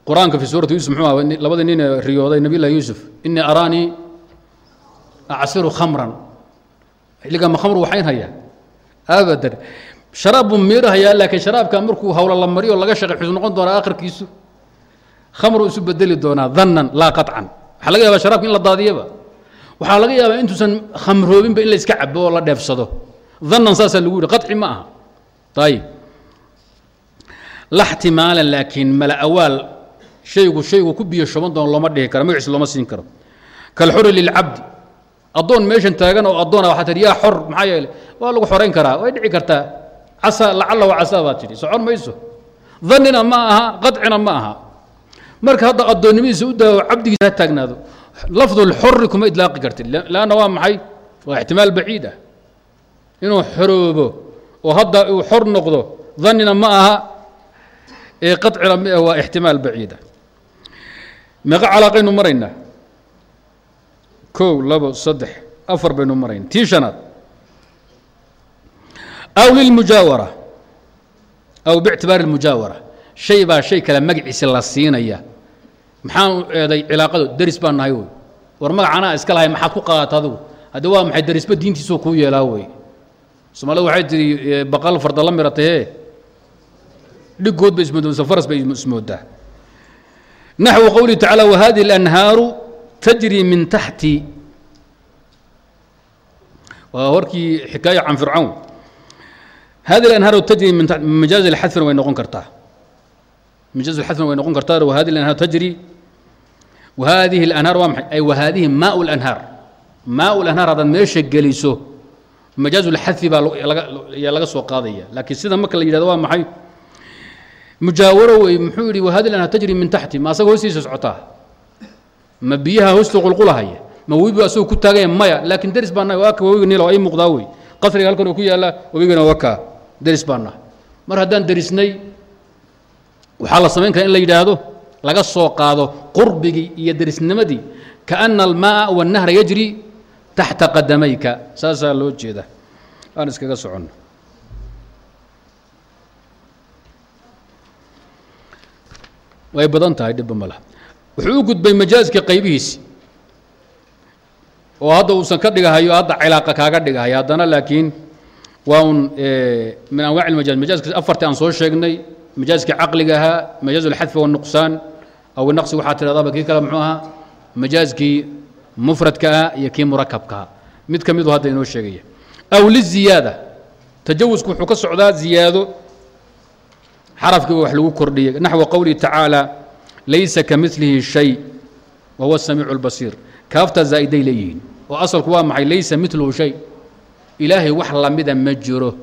qur'aanka fi suurati yusuf muxuu aha labadii nin ee riyooday nabiy llahi yuusuf inii araanii acsiru khamran. Xilligaa ma khamru waxayn hayaa abadan. Sharaab buu miirahayaa laakiin sharaabka markuu hawla la mariyo laga shaqay xus noqon doonaa akhirkiisu. Khamru isu bedeli doonaa dannan laa qaطcan waxaa laga yaabaa sharabka in la daadiyaba. Waxaa laga yaabaa intuusan khamroobinba in la iska cabo oo la dheefsado. Dannan saasaa lagu yihi qaطci ma aha. Ayib la xtimaalan laakiin mala awaal shaygu ku biyo shuban doono looma dhihi karo magaciisa looma siin karo. Kalxuri lilcabdi addoon meeshan taagan oo addoona waxaa tihi yaa xor maxaa yeele waa lagu xorayn karaa way dhici kartaa. Casa lacalla wa casaa baad tidhi. Socon mayso. Dannina ma aha qadcina ma aha. Marka hadda addoonnimadiisa u daawo cabdigiisa ha taagnaado. Lafdulxori kuma idlaaqi kartid. Leanna waa maxay? Waa ixtimaal baciid ah. Inuu xoroobo oo hadda uu xor noqdo dannina ma aha ee qacina ah waa ixtimaal baciida. Meeqa calaaqaynu maraynaa kow labo saddex afar baynu marayna tii shanaad. Aw lilmujaawara aw bictibaari اlmujaawara shay baa shay kale magaciisa la siinaya. Maxaan eeday cilaaqadu deris baan nahay wey war magacanaa iska lahay maxaad ku qaadata adigu hadde waa maxay derisba diintiisuu kuu yeelaa wey soomaalida waxay tihi baqal farda la miratahee dhigood bay ismoodaa faras bay ismoodaa naxwu qowlihi tacaala wahadihi اlanhaaru tajri min taxti waa warkii xikaaya can fircawn hadi اlanhaaru tajri min majaaz اlxadfina way noqon kartaa majaaz اlxadfina way noqon kartaa wahadi اlanhaaru tajri wahadihi اlanhaar waa maxay ay wahadihi maau اlanhaar maau اlanhaar haddaad meesha geliso majaaz اlxadfi baa yaa laga soo qaadaya laakiin sida marka la yidhahdo waa maxay Mujaawaro wey muxuu yidhi wahadi lanhaar tajri min taxti ma asaga hoostiisa socotaa ma biyaha hoosta qulqulahaya ma webi asagoo ku taaganya maya laakiin deris baa nahay waa ka webiga niil ay muuqdaa wey. Qasriga halkan uu ku yaallaa webigana waa kaa deris baa mar haddaan derisnay waxaa la samayn kara in la yidhaahdo laga soo qaado qurbigii iyo derisnimadii kaana almaaa wannahra yajri taxta qadamayka. Saasaa loo jeeda aan iskaga soconno way badan tahay dhibba ma laha. Wuxuu u gudbay majaaska qaybihiisi oo hadda uusan ka dhigahayo hadda cilaaqa kaaga dhigahayo haddana laakiin waa un min anwac ilmajaaz majaaska afartii aan soo sheegnay majaaskii caqliga ahaa majaaz alxadfi wanuqsaan aw naqsi waxaa tidhahdaaba kii kale muxuu ahaa majaaskii mufradka ah iyo kii murakabka ah mid ka midu hadda inoo sheegaya. Aw liziyaada tajawusku wuxuu ka socdaa ziyaado xarafkiiba wax lagu kordhiyey. Naxwa qowlihi tacaala laysa ka milihi shay wa huwa samiicu اlbasiir kaafta zaa'iday leeyihiin oo asalku waa maxay? Laysa miluhu shay. Ilaahay wax lamida ma jiro.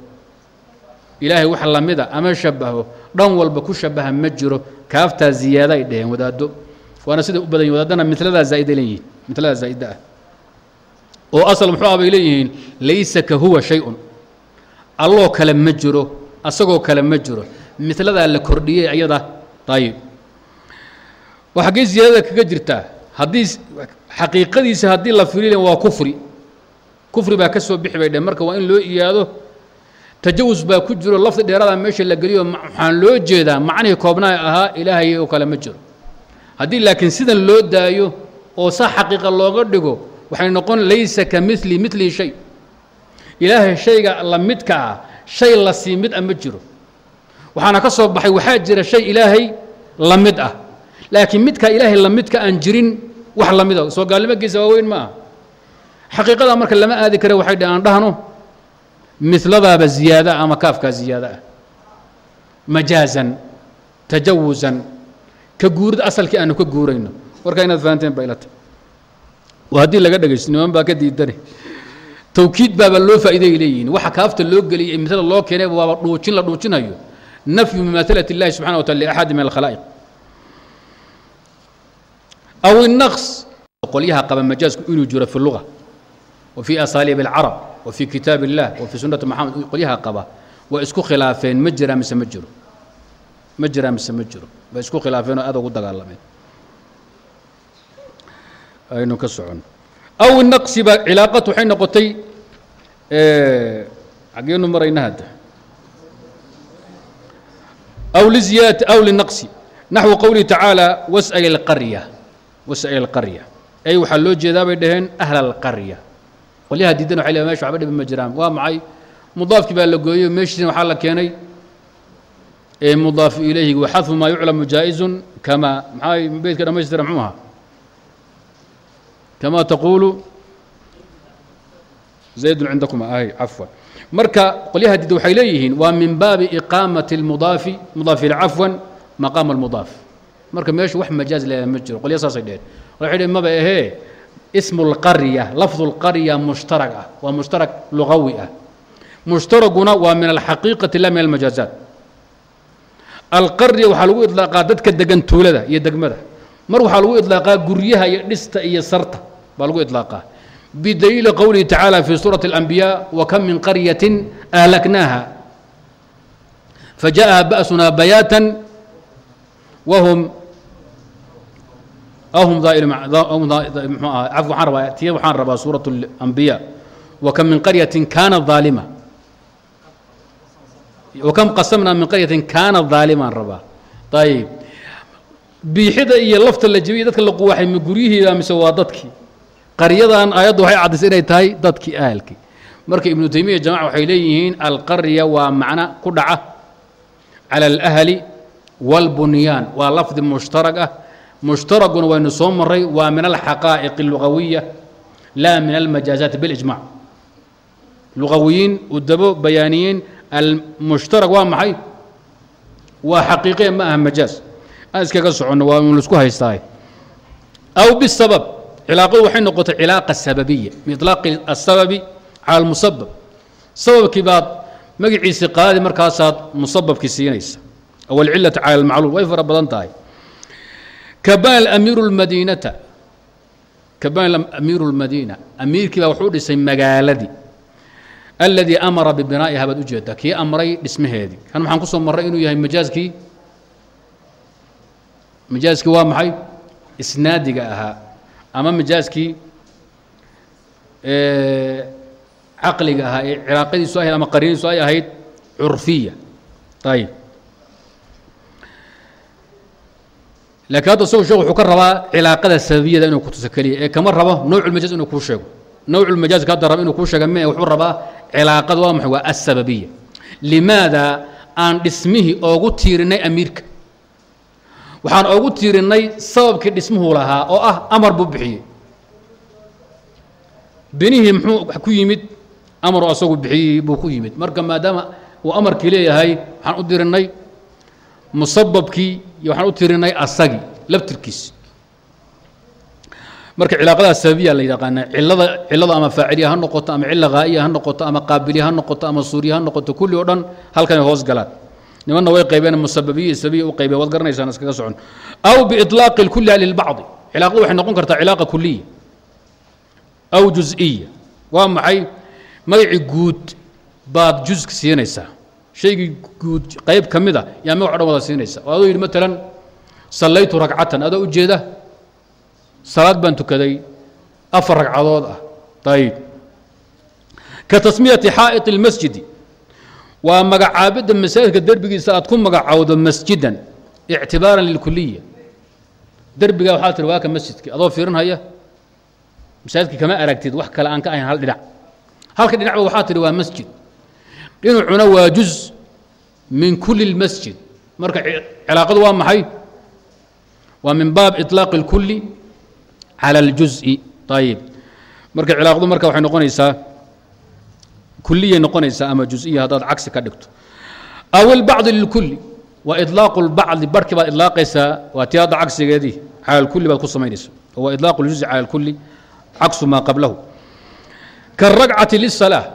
Ilaahay wax lamida ama shabaho dhan walba ku shabaha ma jiro. Kaaftaa ziyaada ay dhaheen wadaaddo. Waana sida u badan yihiin wadaadana miladaa zaa'iday leeyihiin miladaa zaa'ida ah. Oo asal muxuu ah bay leeyihiin laysa ka huwa shay-un alloo kale ma jiro asagoo kale ma jiro miladaa la kordhiyey ayada. Ayib waa xaggee ziyaadada kaga jirtaa haddii xaqiiqadiisa haddii la firilen waa kufri. Kufri baa ka soo bixi bay dheh marka waa in loo iyaado tajawus baa ku jiro lafdi dheeradaa meesha la geliyo waxaan loo jeedaa macnihii koobnaa ahaa ilaahay oo kale ma jiro. Haddii laakiin sidan loo daayo oo sa xaqiiqa looga dhigo waxay noqon laysa ka mili milihi shay. Ilaahay shayga la midka ah shay la sii mid a ma jiro waxaana ka soo baxay waxaa jira shay ilaahay la mid ah. Laakiin midkaa ilaahay la midka aan jirin wax la mida soo gaalnimo waaweyn ma aha. Xaqiiqadaa marka lama aadi kare waxay dheh aan dhahno miladaaba ziyaada ama kaafkaa ziyaada ah. Majaazan tajawusan ka guurid asalkii aanu ka guurayno. Warkaa inaad fahanteen ba ilata haddii laga dhegaysto niman baa ka diidane tawkiid baaba loo faa'iiday leeyihiin. Waxa kaafta loo geliyay milada loo keenay waaba dhuujin la dhuujinayo nafyu mimaahalat اllahi subxana wa taala liaxadi min alkhalaa'iq aw الnaqs qolyaha qaba majaazku inuu jiro fi luga wa fii asaaliib اlcarab wa fii kitaab اllah wa fii sunnati moxamed qolyaha qaba waa isku khilaafeen ma jiraa mise ma jiro ma jiraa mise ma jiro way isku khilaafeen oo aad ugu dagaalameen aynu ka socono aw naqsi ba cilaaqatu waxay noqotay xageenu marayna hadda aw liziyaadati aw linaqsi naxwu qowlihi tacaala was'al اlqarya was'al اlqarya ay waxaa loo jeedaa bay dhaheen ahla alqarya qolyaha diidan waxay leeyihiin meesha waxba dhibi ma jiraan waa maxay mudaafkii baa la gooyey meeshiisina waxaa la keenay mudaaf ilayhi waxadfu maa yuclamu jaa'izu kama maxaa beydka dhamaystira muxuu ahaa kama taquulu zaydun cindakuma ahay cafwan marka qolyaha diida waxay leeyihiin waa min baabi iqaamati اlmudaafi mudaaf ila cafwan maqaama almudaaf marka meeshu wax majaaz leedaha ma jiro qolya saasay dheheen waxay dheheen maba ahee ismu اlqarya lafdu اlqarya mushtarag ah waa mushtarag lugawi ah mushtaraguna waa min alxaqiiqati la min almajaazaat alqarya waxaa lagu idlaaqaa dadka degan tuulada iyo degmada mar waxaa lagu idlaaqaa guryaha iyo dhista iyo sarta baa lagu idlaaqaa bidaliili qowlihi tacaala fi suurati اlanbiyaa wakam min qaryatin ahlaknaaha fajaءaha ba'sunaa bayaatan wahum ahum caf waxaan rabaa tiya waxaan rabaa suuraة اlanbiya wakam min qaryatin kaanat ظaalima wakam qasamnaa min qaryatin kaanat daalimaan rabaa ayib biixida iyo lafta la jebiyay dadka la quwaxay ma guryihiiba mise waa dadkii qaryadan aayaddu waxay caddaysay inay tahay dadkii ahalkii marka ibnu taymiya jamaca waxay leeyihiin alqarya waa macno ku dhaca cala alahli wاlbunyaan waa lafdi mushtarag ah mushtaraguna waynu soo maray waa min alxaqaa'iq اlugawiya laa min almajaazaati biاlijmac lugawiyiin udabo bayaaniyiin almushtarag waa maxay waa xaqiiqiya ma aha majaaz aan iskaga soconno waa un laisku haystaa aw bisabab cilaaqadu waxay noqotay cilaaqa sababiya biiطlaaqi asababi cala almusabab sababkii baad magaciisi qaadi markaasaad musababkii siinaysa aw alcilata cala almacluul way fara badan tahay kabaan amiiru lmadiinata kabaan amiiru lmadiina amiirkii baa wuxuu dhisay magaaladii aladii amara bibinaa'iha baad ujeedtaa kii amray dhismaheedii kan maxaan ku soo inuu yahay majaaskii majaaskii waa maxay isnaadiga ahaa ama majaaskii caqliga ahaa ee ciraaqadiisu ahayd ama qariiniisu ay ahayd curfiya. Ayib laakiin hadda isagu sheekh wuxuu ka rabaa cilaaqada sababiyada inuu ku tuso keliya ee kama rabo nowculmajaaz inuu kuu sheego. Nowculmajaaz ka hadda raba inuu kuu sheega mee wuxuu rabaa cilaaqada waa maxay? Waa asababiya limaada aan dhismihii oogu tiirinay amiirka waxaan oogu tiirinnay sababkii dhismuhu lahaa oo ah amar buu bixiyey. Binihii muxuu ku yimid? Amaru asagu bixiyey buu ku yimid. Marka maadaama uu amarkii leeyahay waxaan u dirinnay musababkii iyo waxaan u tirinay asagii laftirkiisi marka cilaaqadaa sababiya la yaqaana cilada cilada ama faaciliya ha noqoto ama cila haa'iya ha noqoto ama qaabiliya ha noqoto ama suuriya ha noqoto kulli oo dhan halkanay hoos galaan nimanna way qaybeen musababiya sababiya u qaybeen waad garanaysaan iskaga socon aw biiطlaaqi اlkuli lilbacdi cilaaqadu waxay noqon kartaa cilaaqa kuliya aw juز'iya waa maxay magacii guud baad juزka siinaysaa shaygii guud qayb ka mid a yaa magac o dhan wada siinaysa oo adoo yidhi maalan sallaytu ragcatan adoo ujeeda salaad baan tukaday afar ragcadood ah ayib ka tasmiyati xaa'ط اlmasjidi waa magacaabidda masaajidka derbigiisa aad ku magacowdo masjidan ictibaaran lilkuliya derbigaa waxaa tihi waa ka masjidki adoo fiirinhaya masaajidka kama aragtid wax kale aan ka ahayn hal dhinac halka dhinacba waxaa tihi waa masjid dhinacuna waa juz min kuli اlmasjid marka cilaaqadu waa maxay waa min baab iطlaaqi اlkuli calى اljuزءi ayib marka cilaaqadu marka waxay noqonaysaa kuliyay noqonaysaa ama juز'iya haddaad cagsi ka dhigto aw اlbacضi lilkuli wa iطlaaqu اlbacdi barhkii baad iطlaaqaysaa waa tii hadda cagsigeedii calى اlkuli baad ku samaynaysa wa iطlaaqu اljuزءi calى اlkuli cagsu maa qablahu kaالragcati liلsalaaة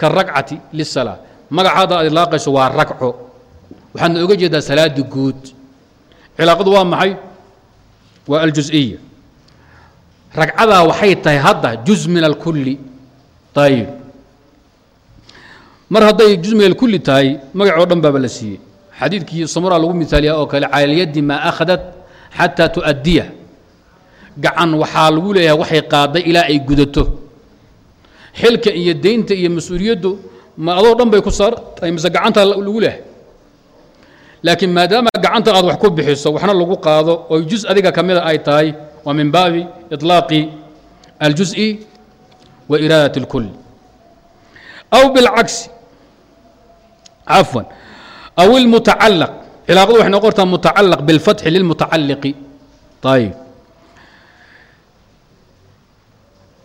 kaالragcati liلsalaaة magaca hadda aad iطlaaqayso waa ragco waxaadna oga jeedaa salaadi guud cilaaqadu waa maxay waa aljuز'iya ragcadaa waxay tahay hadda juz min alkuli ayib mar hadday jusmil kulli tahay magacoo dhan baaba la siiyey. Xadiidkii samura lagu miaaliya oo kale calaylyaddi maa akhadat xataa tu'addiya. Gacan waxaa lagu leeyahay waxay qaadday ilaa ay gudato. Xilka iyo deynta iyo mas'uuliyaddu ma adoo dhan bay ku saartahay mise gacantaa lagu leehay laakiin maadaama gacanta aad wax ku bixiso waxna lagu qaado oo jus adiga ka mida ay tahay waa min baabi iطlaaqi aljus-i iraadat اlkul aw bilcagsi cafwan aw ilmutacalaq cilaaqadu waxay noqon kartaa mutacalaq biاlfatxi lilmutacalliqi ayib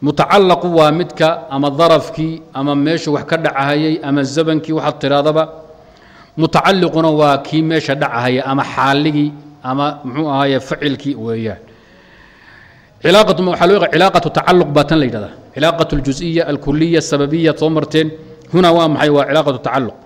mutacalaqu waa midka ama darafkii ama meesha wax ka dhacahayay ama zabankii waxaad tiraadaba mutacaliquna waa kii meesha dhacahaya ama xaaligii ama muxuu ahaaye facilkii weeyaan cilaaqatu tacaluq baa tan la yidhahdaa cilaaqatu aljuز'iya alkuliya sababiya soo marteen hunaa waa maxay waa cilaaqatu tacaluq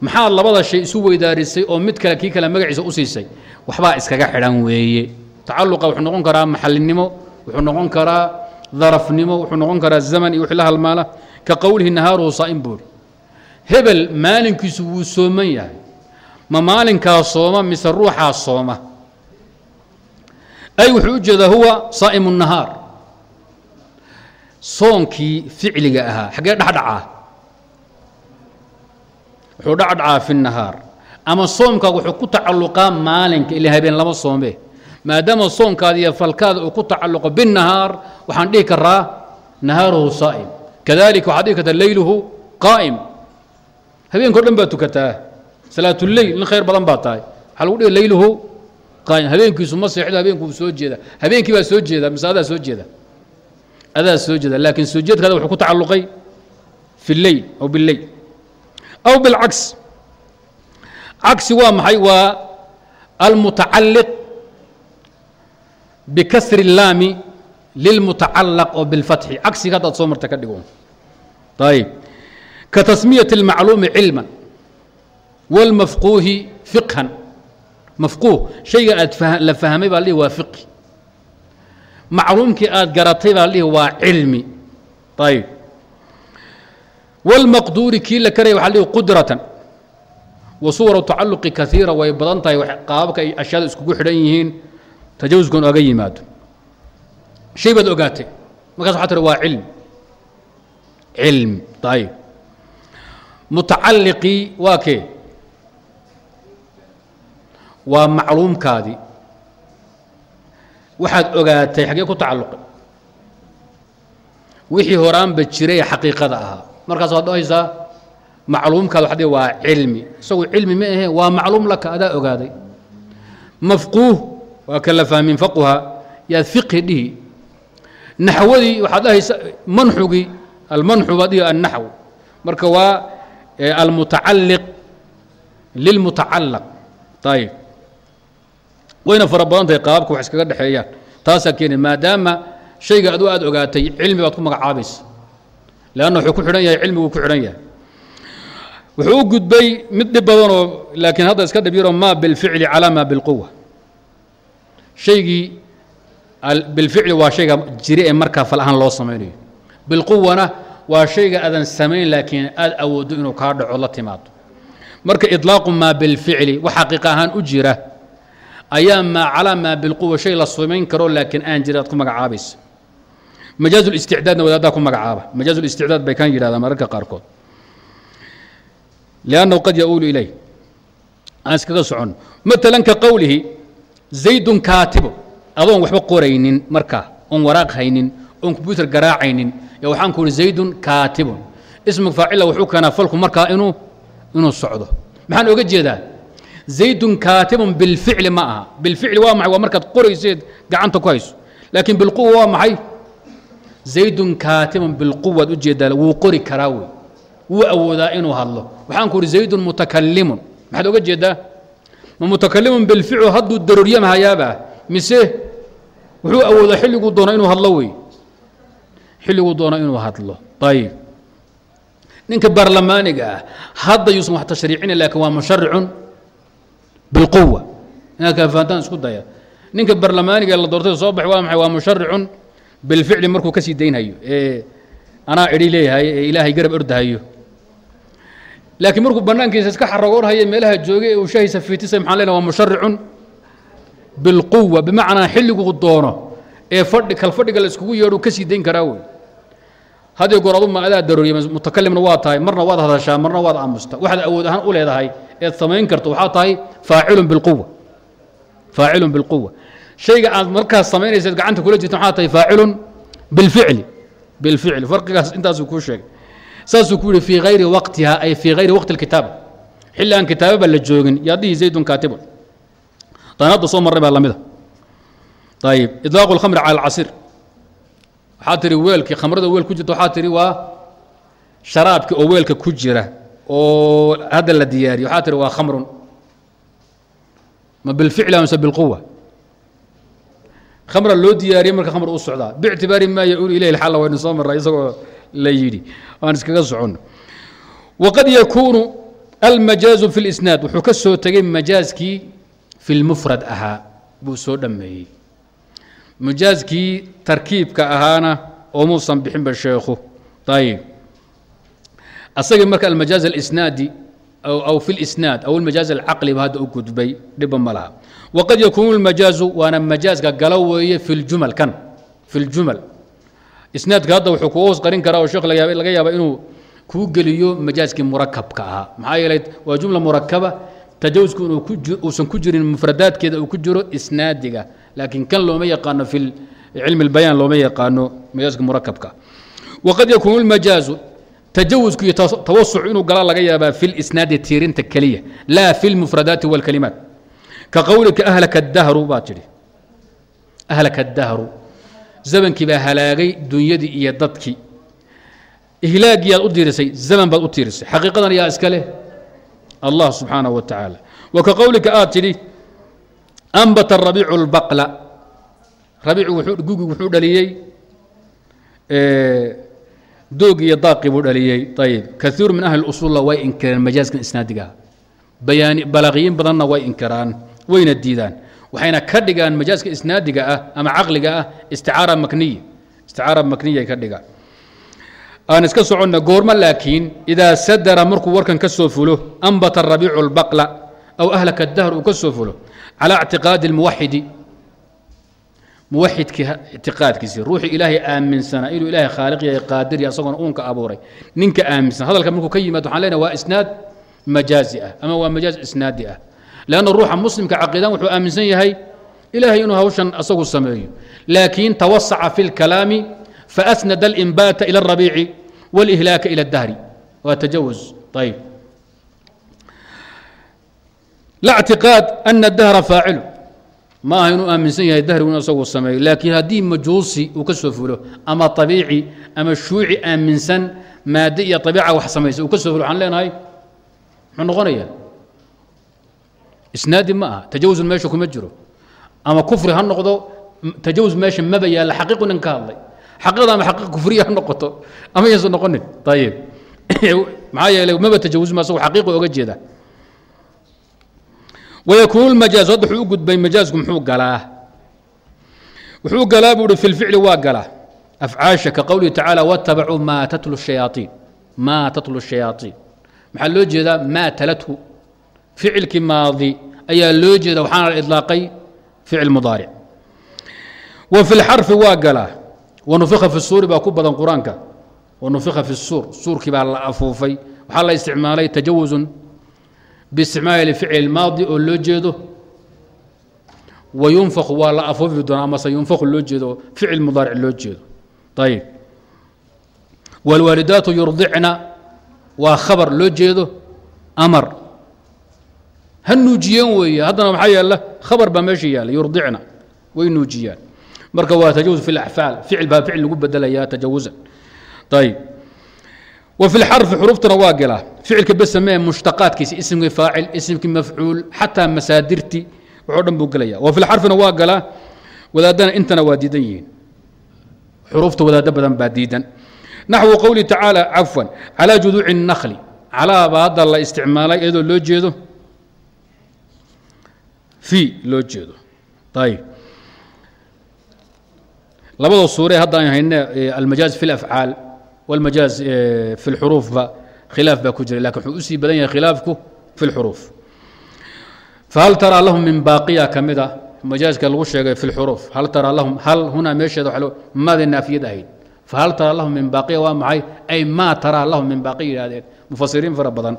maxaad labada shay isu weydaarisay oo mid kale kii kale magaciisa u siisay waxbaa iskaga xidhan weeye tacaluqa wuxuu noqon karaa maxalinimo wuxuu noqon karaa darafnimo wuxuu noqon karaa zaman iyo wixii la halmaala ka qowlihi nahaaruhu saa'im buuri hebel maalinkiisu wuu sooman yahay ma maalinkaa sooma mise ruuxaa sooma ay wuxuu u jeedaa huwa saa'imu nahaar. Soonkii ficliga ahaa xaggee dhexdhacaa wuxuu dhacdhacaa fi nahaar. Ama soomkaaga wuxuu ku tacalluqaa maalinka ila habeen lama soomee maadaama soonkaada iyo falkaada uu ku tacalluqo binnahaar waxaan dhihi karaa nahaaruhu saa'im. Kadalika waxaad dhihi kartaa leyluhu qaa'im. Habeenko dhan baad tukataa. Salaatuleyl nin khayr badan baa tahay. Waxaa lagu dhihi leyluhu habeenkiisu ma seexdo habeenkuu soo jeeda habeenkii baa soo jeeda mise adaa soo jeeda adaa soo jeeda laakiin soo jeedkaada wuxuu ku tacalluqay fi lleyl aw billeyl aw bilcagsi cagsi waa maxay waa almutacalliq bikasri اllaami lilmutacalaq oo bilfatxi cagsiga haddaad soo marta ka dhigo ayib ka tasmiyaة اlmacluumi cilman wاlmafquuhi fiqhan mafquuh shayga aad la fahmay baa lihi waa fiqhi macluumkii aad garatay baa la dhihi waa cilmi ayib wاlmaqduuri kii la karaya waxa la dhihi qudratan wa suwaru tacaluqi kaiira way badan tahay qaababka ay ashyaada iskugu xidhan yihiin tajawuskan oga yimaado shay baad ogaatay markaas waxaa tihi waa cilmi cilmi ayib mutacalliqii waa kee waa macluumkaadii waxaad ogaatay xaggee ku tacalluqay wixii horaanba jiray xaqiiqada ahaa. Markaas waad dhahaysaa macluumkaada waxaa waa cilmi. Isagu cilmi ma ahe waa macluum laka adaa ogaaday. Mafquuh waa kala fahmin faquha yaad fiqhi dhihi. Naxwadii waxaad dhahaysa manxugii almanxu baad dhihi annaxw. Marka waa almutacalliq lilmutacallaq. Ayib wayna fara badan tahay qaababka wax iskaga dhexeeyaan taasaa keeni maadaama shayga adu aad ogaatay cilmi baad ku magacaabaysa leanna wuxuu ku xidhan yahay cilmiguu ku xidhan yahay. Wuxuu u gudbay mid dhib badanoo laakiin hadda iska dhib yaro ma bilficli calaa ma bilquwa. Shaygii bilficli waa shayga jiri ee markaa fal ahaan loo samaynayo. Bilquwana waa shayga aadan samayn laakiin aad awooddo inuu kaa dhaco la timaado. Marka iطlaaqu maa bilficli wax xaqiiqa ahaan u jira ayaa maa calaa maa bilquwa shay la samayn karo laakiin aan aad ku magacaabaysa majaaz اlisticdaadna wadaaddaa ku magacaaba. Majaaz اlisticdaad bay kan yidhahdaan mararka qaarkood. Liannahu qad ya-uulu ilay. Aan iskaga soconno maalan ka qowlihi zaydun kaatibo adoon waxba qoraynin markaa oon waraaq haynin oon combyuutar garaacaynin. Ya waxaan ku ihi zaydun kaatibun. Ismu faacila wuxuu keenaa falku markaa inuu inuu socdo. Maxaan oga jeedaa zaydun kaatibun bilficli ma aha bilficli waa maxay waa markaad qorayseed gacanta ku hayso laakiin bilquwa waa maxay zaydun kaatibun bilquwaad u jeedaa wuu qori karaa wey wuu awoodaa inuu hadlo waxaan ku ihi zaydun mutakalimun maxaad oga jeedaa ma mutakalimun bilficlu hadduu daroryamahayaabaa mise wuxuu awoodaa xilliguu doono inuu hadlo wey xilliguu doono inuu hadlo ayib ninka baarlamaaniga ah hadda yuusan wax tashriicina laakiin waa musharicun bilquwa inaad kala fahantaan isku daya ninka baarlamaaniga la doortay soo baxay waa maxay waa musharicun bilficli markuu ka sii daynhayo ee anaa idhi leeyahay ee ilaahay garab ordahayo laakiin markuu bannaankiisa iska xaragoonhaya meelaha joogay ee uu shahaysa maxaan leenahay waa musharicun bilquwa bimacnaa xilliguu doono ee fadhi kal fadhiga la iskugu ka sii dayn karaa wey haddii goor adu ma adaa darooriya mutakalimna waa tahay marna waad hadashaa marna waad aamusta waxaad awood ahaan u leedahay eed samayn karto waxaa tahay faacilun bilquwa. Faacilun bilquwa. Shayga aad markaas samaynaysaed gacanta kula jirta waxaa tahay faacilun bilficli. Bilficli farqigaas intaasuu kuu sheegay. Saasuu ku yihi fii hayri waqtiha ay fii hayri waqti alkitaaba. Xilli aan kitaababa la joogin. Yaadihi zaydun kaatibun. Tan hadda soo marray baa lamida. Ayib idlaaqu اlkhamri cala alcasir. Waxaa tihi weelkii khamrada weel ku jirta waxaa tihi waa sharaabkii oo weelka ku jira oo hadda la diyaariyo. Waxaa tihi waa khamrun. Ma bilficli amse bilquwa? Khamra loo diyaariyey marka khamr u socdaa. Bictibaari maa yacuulu ilayhi xalla waynu soo marray isagoo la yidhi. Aan iskaga soconno waqad yakuunu almajaazu fi اlisnaad wuxuu ka soo tegey majaaskii fi lmufrad ahaa. Buu soo dhammeeyey. Majaaskii tarkiibka ahaana oo muusan bixinba sheekhu. Ayib asagii marka almajaaz alisnaadi aw fi lisnaad aw almajaaz alcaqli ba hadda u gudbay dhibba ma laha. Waqad yakuunu lmajaazu waana majaaska galo weeye fi ljumal kan fi ljumal isnaadka hadda wuxuu kuga hoos qarin karaa oo sheekh laga yaaba inuu kuu geliyo majaaskii murakabka ahaa. Maxaa yeelay waa jumla murakaba tajawusku inuu uusan ku jirin mufradaadkeeda uu ku jiro isnaadiga. Laakiin kan looma yaqaano fi cilmi اlbayaan looma yaqaano majaaska murakabka. Waqad yakuunu اlmajaazu tajawusku iyo tawasuc inuu gala laga yaabaa fi lisnaadi tiirinta keliya laa fi اlmufradaati wاlkalimaat ka qowlika ahlaka اdahru baa tidhi ahlaka اdahru zamankii baa halaagay dunyadii iyo dadkii ihlaagiyaad u tiirisay zaman baad u tiirisay xaqiiqadan yaa iska leh allah subxaanaه wa tacaala wa ka qowlika aad tidhi ambata rabiicu اlbaqla rabiicu gugi wuxuu dhaliyey doog iyo daaqi buu dhaliyey ayib kaiiru min ahli usulla way inkireen majaaskan isnaadigaha bayaani balaaqiyiin badanna way inkiraan wayna diidaan waxayna ka dhigaan majaaska isnaadiga ah ama caqliga ah isticaara makniya isticaara makniya ay ka dhigaan aan iska soconna goormo laakiin idaa sadara markuu warkan ka soo fulo ambata rabiicu اlbaqla aw ahlaka dahr uu ka soo fulo calى اctiqaadi اlmuwaxidi muwaxidkii ictiqaadkiisii ruuxii ilaahay aaminsanaa inuu ilaahay khaaliq yahay qaadir yahay asagoona uunka abuuray ninka aaminsan hadalka markuu ka yimaad waxaan leenahay waa isnaad majaazi ah ama waa majaaz isnaadi ah. Leanna ruuxa muslimka caqiidan wuxuu aaminsan yahay ilaahay inuu hawshan asagu sameeyo. Laakiin tawasaca fi lkalaami faasnada alimbaata ila alrabiici walihlaaka ila adahri waa tajawuz. Ayb la ctiqaad ana dahra faacilu ma aha inuu aaminsan yahay dahrigu inu asagu sameeyo. Laakiin haddii majuusi uu ka soo fulo ama abiici ama shuuci aaminsan maade iyo abiica wax samaysa uu ka soo fulo waxaan leenahay muxuu noqonaya isnaadi ma aha. Tajawuzun meesha kuma jiro. Ama kufri ha noqdo tajawuz meesha maba yaalla xaqiiqu nin ka hadlay. Xaqiiqda ama xaqiiq kufriya ha noqoto. Ama yaysan noqonin. Ayib maxaa yeelay maba tajawuzma asagu xaqiiqu oga jeeda wayakuunu lmajaaz hadda wuxuu u gudbay majaazku muxuu galaa wuxuu galaa buu uhi fi lficli waa galaa afcaasha ka qowlihi tacaala watabacuu maa tatlu shayaaiin maa tatlu shayaaiin maxaa loo jeedaa maa talathu ficilkii maadi ayaa loo jeeda waxaana la idlaaqay ficil mudaaric wa fi lxarfi waa galaa wanufika fi suuri baa ku badan qur'aanka wanufika fi suur suurkii baa la afuufay waxaa la isticmaalay tajawuzun biisticmaali ficil maadi oo loo jeedo. Wayunfaku waa la afuufi doonaa amase yunfaku loo jeedo ficil mudaaric loo jeedo. Ayib wاlwaalidaatu yurdicna waa khabar loo jeedo amar. Ha nuujiyeen weeye haddana maxaa yaalla khabar baa meesha yaalla yurdicna way nuujiyaan. Marka waa tajawuz fi اlafcaal ficil baa ficil lagu bedelayaa tajawuzan. Ayib wa fi lxarfi xuruuftana waa galaa ficilka besamee mushtaqaadkiisa isimkii faacil isimkii mafcuul xataa masaadirti waxoo dhan buu gelaya wa fi lxarfina waa galaa wadaadana intana waa diidan yihiin xuruufta wadaado badan baa diidan naxwu qowlihi tacaala cafwan calaa juduuci الnakli calaa baa hadda la isticmaalay iyadoo loo jeedo fi loo jeedo ayib labada suure hadda aan hayne almajaaz fi اlafcaal wاlmajaaz fi اlxuruufba khilaaf baa ku jira lakin wuxuu usii badan yahay khilaafku fi اlxuruuf fahal taraa lahum min baaqiya ka mida majaazka lagu sheegay fi اlxuruuf hal taraa lahum hal hunaa meesheeda wa maada naafiyad ahayd fahal taraa lahum min baaqiya waa maxay ay maa taraa lahum min baaqiya yidhahdeen mufasiriin fara badan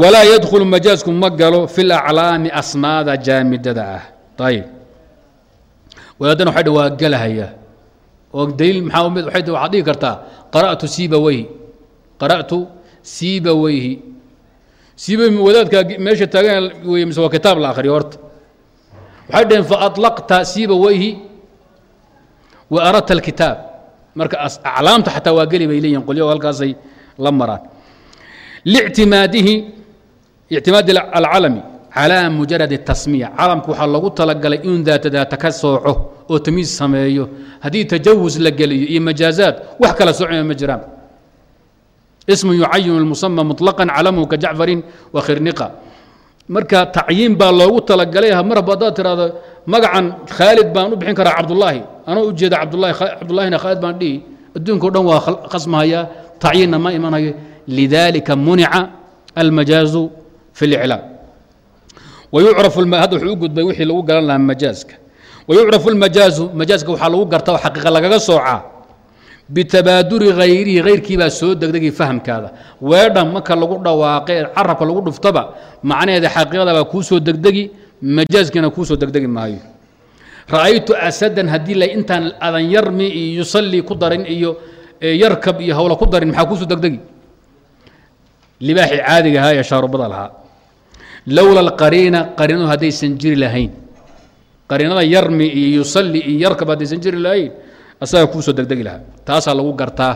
walaa yadkhulu majaazku ma galo fi laclaami asmaada jaamidada ah ayib wadaadana waxay dhi waa galahaya oo daliil maxaa mid waxay waxaad dhigi kartaa qara'tu siibaweyhi qara'tu siibaweyhi siibaweyhi wadaadka meesha taagan wey mise waa kitaab la akhriyo horta. Waxay dhaheen faaطlaqta siibaweyhi wa aradta alkitaab. Marka aclaamta xataa waa geli bay leeyihiin qolyo halkaasay la maraan. Lictimaadihi ictimaadi alcalami calaa mujarad tasmiya calamku waxaa lagu talagalay inuu daatadaata ka sooco oo tamiis sameeyo haddii tajawus la geliyo iyo majaazaad wax kala soocaya ma jiraan ismu yucayin musama muطlaqan calamhu ka jacfarin wakhirniqa marka tacyiin baa loogu talagalay mar haddaad tiraahdo magacan khaalid baan u bixin karaa cabdulaahi anoo ujeeda cabdulahi cabdullahina khaalid baan dhihi adduunko dhan waa khasmahaya tacyiinna ma imanhayo lidalika munica almajaazu fi اlclaam u gudbay wixii lagu garan lahaa majaaska wayucrafu اlmajaazu majaaska waxaa lagu garta oo xaqiiqa lagaga soocaa bitabaaduri hayrihi hayrkii baa soo degdegi fahamkaada weedhan marka lagu dhawaaqe carabka lagu dhuftaba macnaheeda xaqiiqada baa kuu degdegi majaaskina kuu degdegi maayo ra'aytu asadan haddii la intaan adan yarmi iyo yusalli ku darin iyo yarkab iyo hawla ku darin maxaa kuusoo degdegi libaaxii caadiga ahaa ee shaarubada lahaa lowla alqariina qariinadu haddaysan jiri lahayn qariinada yarmi iyo yusalli iyo yarkab haddaysan jiri lahayn asaga kuusoo degdegi lahaa taasaa lagu gartaa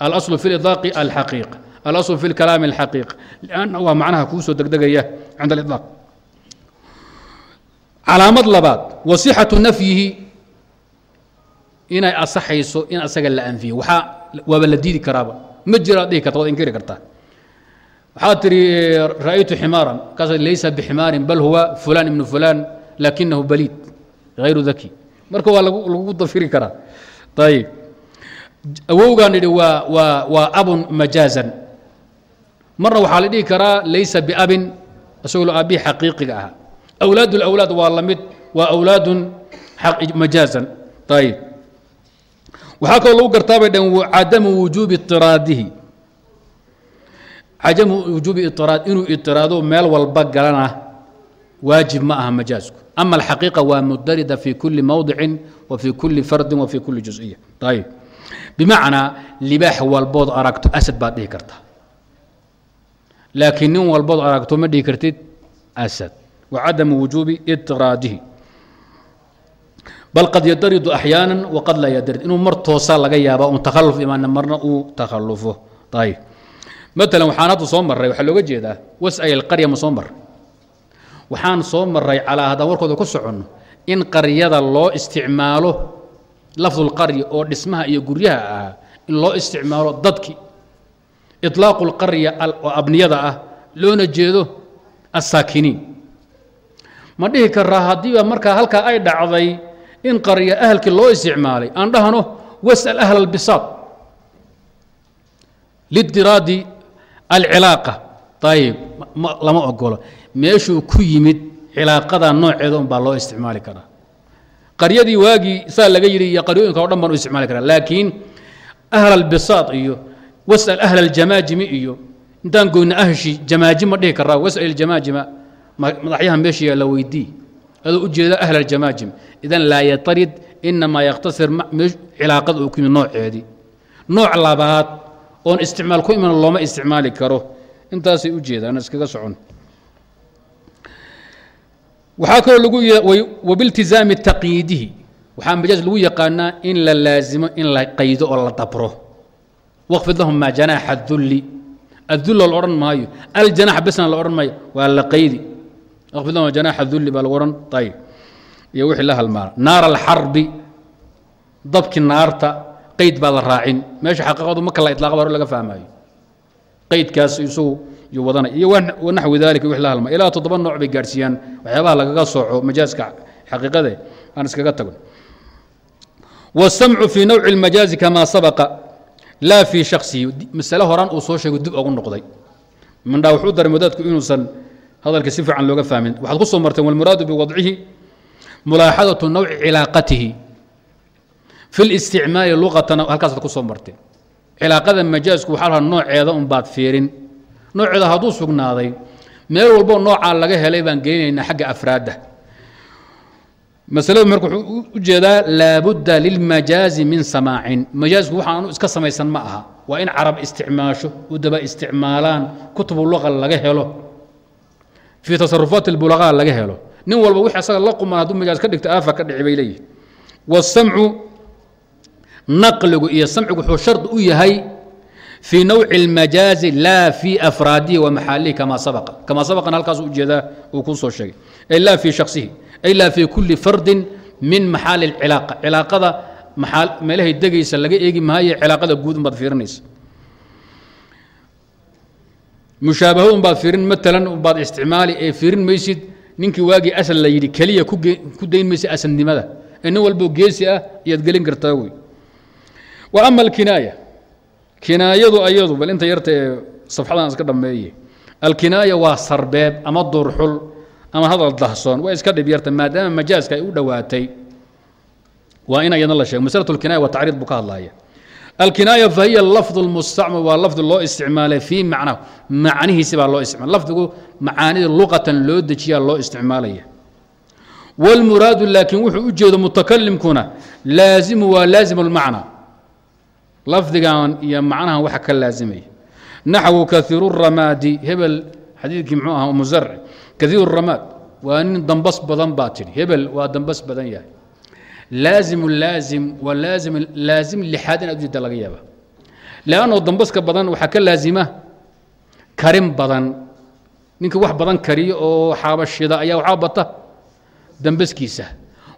alaslu fi liطlaaqi alxaqiiq alaslu fi lkalaami alxaqiiq lanna waa macnaha kuusoo degdegaya cinda aliطlaaq calaamad labaad wasixatu nafyihi inay asaxayso in asaga la anfiyo waxaa waaba la diidi karaaba ma jiraad dhihi karta waad inkiri kartaa waxaad tihi ra'aytu ximaaran. Kaas laysa biximaarin bal huwa fulaan ibnu fulaan laakinahu baliid hayru daki marka waa lagu dafiri karaa. Ayib awowgaan idhi waa waa waa abun majaazan. Marna waxaa la dhihi karaa laysa biabin isagoo aabbihi xaqiiqiga ahaa. Awlaad اlawlaad waa la waa awlaadun majaazan. Ayib waxaa kaloo lagu gartaa bay dhaheen cadamu wujuubi iطiraadihi cajamu wujuubi iraad inuu iraado meel walba galana waajib ma aha majaasku ama alxaqiiqa waa mudarida fi kuli mowdicin wa fi kuli fardin wa fi kuli jusiya ayb bimacnaa libaax walbood aragto asad baad dhihi kartaa laakiin nin walbood aragto ma dhihi kartid asad wa wujuubi iraadihi bal qad yadaridu axyaana waqad laa yadarid inuu mar toosa laga yaaba un takhalluf imaana marna uu takhallufo ayb maalan waxaan hadda soo marray waxaa looga jeedaa was'ay alqarya ma soo marray waxaan soo marray calaa haddaan warkooda ku soconno in qaryada loo isticmaalo lafdulqarya oo dhismaha iyo guryaha ahaa in loo isticmaalo dadki iطlaaqu اlqarya oo abniyada ah loona jeedo assaakiniin ma dhihi karaa haddiiba markaa halkaa ay dhacday in qarya ahalkii loo isticmaalay aan dhahno wasأl ahl اlbisaad lidiraadi alcilaaqa. Ayib lama ogolo meeshuu ku yimid cilaaqada nooceeda un baa loo isticmaali karaa. Qaryadii waagii saa laga yidhi iyo qaryooyinka o dhan baan u isticmaali karaa. Laakiin ahl iyo wasal ahl aljamaajimi iyo intaan goyna ahshi jamaajim ma dhihi karaa wasal iljamaajima madaxyaha meesha yaalla weydii. Adoo ujeeda ahl aljamaajim idan laa yatarid inamaa yaktasir cilaaqada uu ku yimid nooceedii. Nooc labaad oon isticmaal ku iman looma isticmaali karo. Intaasay u jeedaan iskaga socon. Waxaa kaloo lagu wabiltizaami taqyiidihi. Waxaa majaaz lagu yaqaanaa in la laazimo in la qaydo oo la dabro. Waqfid lahum maa janaaxa dulli adullo la odhan maayo. Aljanax besna la odhan maayo. Waa la qaydi. Waqfid lahum janaaxa dulli baa lagu odhan. Ayib iyo wixii la halmaala naar alxarbi. Dabki naarta qayd baa la raacin. Meesha xaqiiqadu ma kala ilaaq hore laga fahmaayo. Qaydkaas isagu yuu wadanaya iyo wanaxwi daalika wix la halma ilaa toddoba nooc bay gaadhsiiyaan. Waxyaabaha lagaga sooco majaaska xaqiiqade aan iskaga tagno wasamcu fii nawci اlmajaazi kamaa sabaqa. Laa fii shaksihi masale horaan uu soo sheego dib ogu noqday. Mindhaa wuxuu daray modaadku inuusan hadalka si fiican looga fahmin. Waxaad ku soo marteen walmuraadu biwadcihi mulaaxadatu nawci cilaaqatihi fi اlisticmaali luqatana halkaasaad ku soo marteen cilaaqada majaasku waxaa nooceeda un baad fiirin nooceeda hadduu sugnaaday meel walbo noocaa laga helay baan gelinaynaa xagga afraadda masaladu marka wuxuu u jeedaa laabudda lilmajaazi min samaacin majaasku waxa aanu iska samaysan ma aha waa in carab isticmaasho udaba isticmaalaan kutubu luqa laga helo fii tasarufaat albulaqa laga helo nin walba wix asaga la quman hadduu majaas ka dhigto aafa ka dhici bay leeyihiin wasamcu naqligu iyo samcigu wuxuu shardi u yahay fii nawci اlmajaazi laa fii afraadihi wa maxaalihi kama sabaqa. Kama sabaqana halkaas u jeedaa uu ku soo sheegay. Ay laa fii shaksihi ay laa fii kuli fardin min maxaali اlcilaaqa cilaaqada meelahay degaysa laga eegi maayo cilaaqada guud unbaad fiirinaysa. Mushaabahad unbaad fiirin matalan unbaad isticmaali ee fiirin maysid ninkii waagii asal la yidhi keliya ku dayn maysid asalnimada. Ee nin walbo geesi ah iyaad gelin kartaa wey ama alkinaaya. Kinaayadu ayadu bal inta yarta ee safxadan iska dhammeeye alkinaaya waa sarbeeb ama duurxul ama hadal dahsoon. Waa iska dhib yarta maadaama majaaska ay u dhowaatay waa in ayadna la sheego masalatu alkinaaya waa tacriid buu ka hadlaya alkinaaya fa hiya lafdu lmustacmal waa lafdi loo isticmaalay fii macnahu. Macnihiisi baa loo isticmaal lafdigu macaanida luqatan loo dejiyaa loo isticmaalaya. Wاlmuraadu laakiin wuxuu u jeedo mutakalimkuna laazimu waa laazim اlmacna lafdigan iyo macnahan waxa ka laazimaya naxwu kaiiru ramaadi hebel xadiidkii mxuu ahaa musarci kaiiru ramaad waa nin dambas badan baa tidhi. Hebel waa dambas badan yahay. Laazimu laazim waa laazim laazim lixaad inaad ujeeda laga yaaba leannao dambaska badan waxaa ka laazima karin badan. Ninka wax badan kariyo oo xaabashida ayaa waxaa bata dambaskiisa.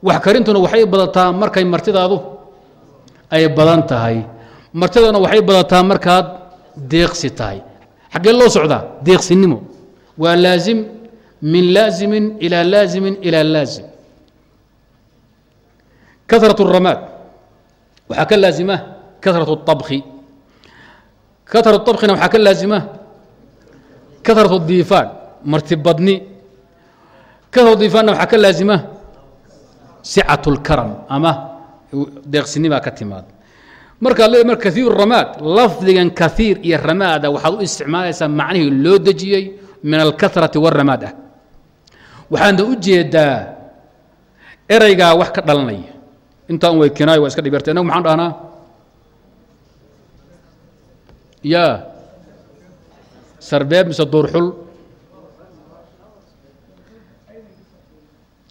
Wax karintuna waxay badataa markay martidaadu ay badan tahay martidana waxay badataa markaad deeqsi tahay xaggee loo socdaa deeqsinimo waa laazim min laazimin ilaa laazimin ilaa laazim karat الramaad waxaa ka laazima karat الطabki karat طabkina waxaa ka laazima karat الdiifaan martibadni karat diifaanna waxaa ka laazima sicaة اlkaram ama deeqsini baa ka timaad markaad leedahay mar kaiir ramaad lafdigan kaiir iyo ramaada waxaad u isticmaalaysaa macnihii loo dejiyey min alkarati wاramaad ah waxaadna u jeedaa ereygaa wax ka dhalanaya intaa un way waa iska dhibirta innagu maxaan dhahnaa? Ya sarbeeb mise duurxul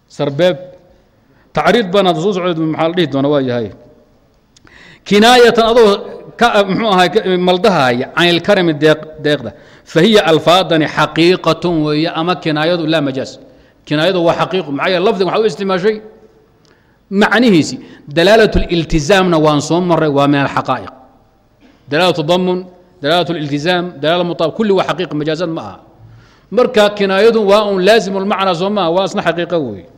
sarbeeb. Tacriid baan hadda soo socod maxaa la dhihi doona waa yahay kinaayatan adoo mxuu ahay maldahaaya can ilkarami deeqda. Fa hiya alfaadani xaqiiqatun weeye ama kinaayadu laa majaaz kinaayadu waa xaqiiqu maxaa yeel lafdiga waxaa u isticmaashay? Macnihiisii dalaalat اliltizaamna waan soo maray waa min alxaqaa'iq. Dalaalat damun dalaalat اliltizaam dalaala muaab kulli waa xaqiiq majaazan ma aha. Marka kinaayadu waa un laazim soo maa waa isna xaqiiqo weeye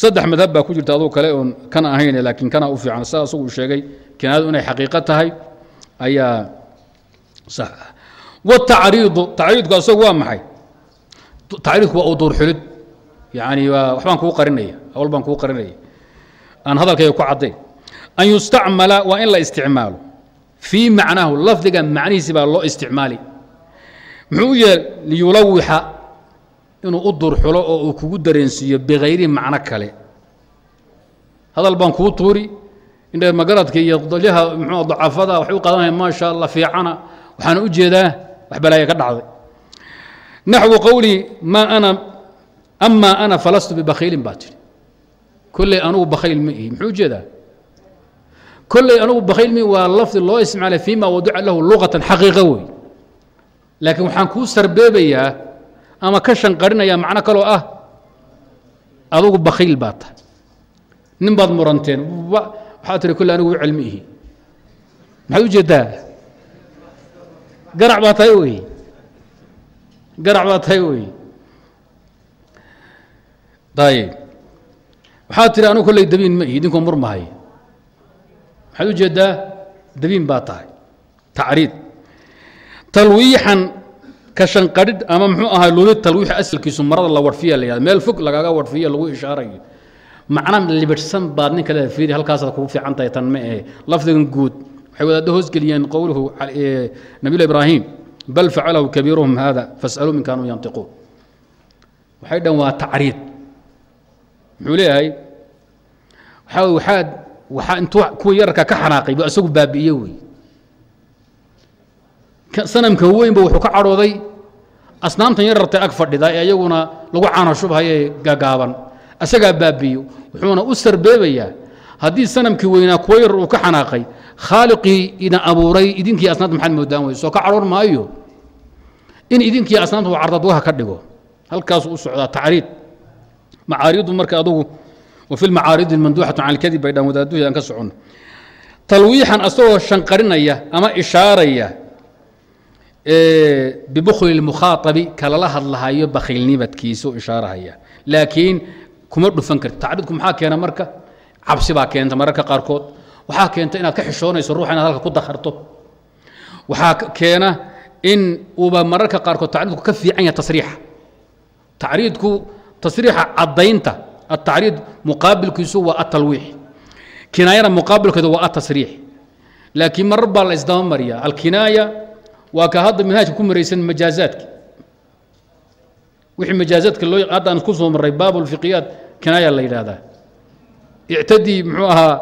saddex madhab baa ku jirta aduu kale oon kana ahayn laakiin kana u fiican. Sida asagu sheegay kinaayadu inay xaqiiqo tahay ayaa sax ah. Watacriidu tacriidku asagu waa maxay? Tacriidku waa u duurxulid yani waxbaan kuu qarinaya hawl baan kuu qarinaya. Aan hadalkayga ku caddayn an yustacmala waa in la isticmaalo. Fii macnaahu lafdiga macnihiisi baa loo isticmaali. Muxuu u yeel liyulawixa inuu u durxulo oo uu kugu dareensiiyo bikayri macno kale. Hadal baan kuu tuuri indhe magaradka iyo dalyaha mxuu dacafada waxay u qaadanaya maasha allah fiicana. Waxaan u jeedaa wax balaaya ka dhacday. Naxwu qowlii maa ana amaa ana falastu bibakhiilin baa tidhi kolley anugu bakhayl ma ihi muxuu u jeedaa kolley anugu bakhayl mi waa lafdi loo isticmaalay fii ma wadica lahu luqatan xaqiiqa wey laakiin waxaan kuu sarbeebayaa ama ka shanqarinayaa macno kaloo ah adugu bakhayl baa tahay. Nin baad muranteen waxaa tihi kolle anigu cilmi ihi. Maxaad u jeedaa garac baa tahay wey garac baa tahay wey ayib waxaad tihi anigu kolley dabiin ma ihi idinkoo murmahay maxaad u jeedaa dabiin baa tahay. Tacriid. Talwiixan ka shanqadhidh ama muxuu ahaa lulid talwiix asalkiisu marada la warfiya la meel fog lagaga warfiya lagu ishaarayo. Macna libidhsan baad ninka le fiiri halkaasaad kugu fiican tahay tan ma ahe lafdigan guud waxay wadaaddo hoosgeliyeen qowluhu nabiy ibraahim bal facalahu kabiiruhum hada fasaluu min kaanuu yantiquun. Waxay dhan waa tacriid. Muxuu leeyahay waxaa waxaad waxaa intuu kuwa yararka ka xanaaqay bu isagu baabi'iye wey sanamka weynba wuxuu ka cadhooday asnaamtan yarartay ag fadhida ee iyaguna lagu caanashubhaye gagaaban asagaa baabi'iyo. Wuxuuna u sarbeebayaa haddii sanamkii weynaa kuwa yarar uu ka xanaaqay khaaliqii ina abuuray idinkii asnaamta maxaad moodaan wey soo ka cadhoon maayo. In idinkii asnaamta uu cardadwaha ka dhigo. Halkaasuu u socdaa tacriid. Macaaridu marka adugu wa fi lmacaaridi can alkadib bay dhan wadaaduhi aan ka soconno talwiixan asagoo shanqarinaya ama ishaaraya bibukli اlmukhaaabi kalala hadlahayo bakhiilnibadkiisa u ishaarahaya. Laakiin kuma dhufan karti. Tacriidku maxaa keena marka? Cabsi baa keenta mararka qaarkood. Waxaa keenta inaad ka xishoonayso ruuxa inaad halka ku dakarto waxaa keena in uuba mararka qaarkood tacriidku ka fiican yahay tasriixa. Tacriidku tasriixa caddaynta atacriid muqaabilkiisu waa atalwiix kinaayana muqaabilkeedu waa atasriix laakiin marar baa la isdaba mariya alkinaaya waa ka hadda minhaajka ku maraysan majaazaadka wixii majaazaadka loo haddaan ku soo marray baab ulfiqiyaat kinaaya la yidhaahdaa. Ictadii muxuu ahaa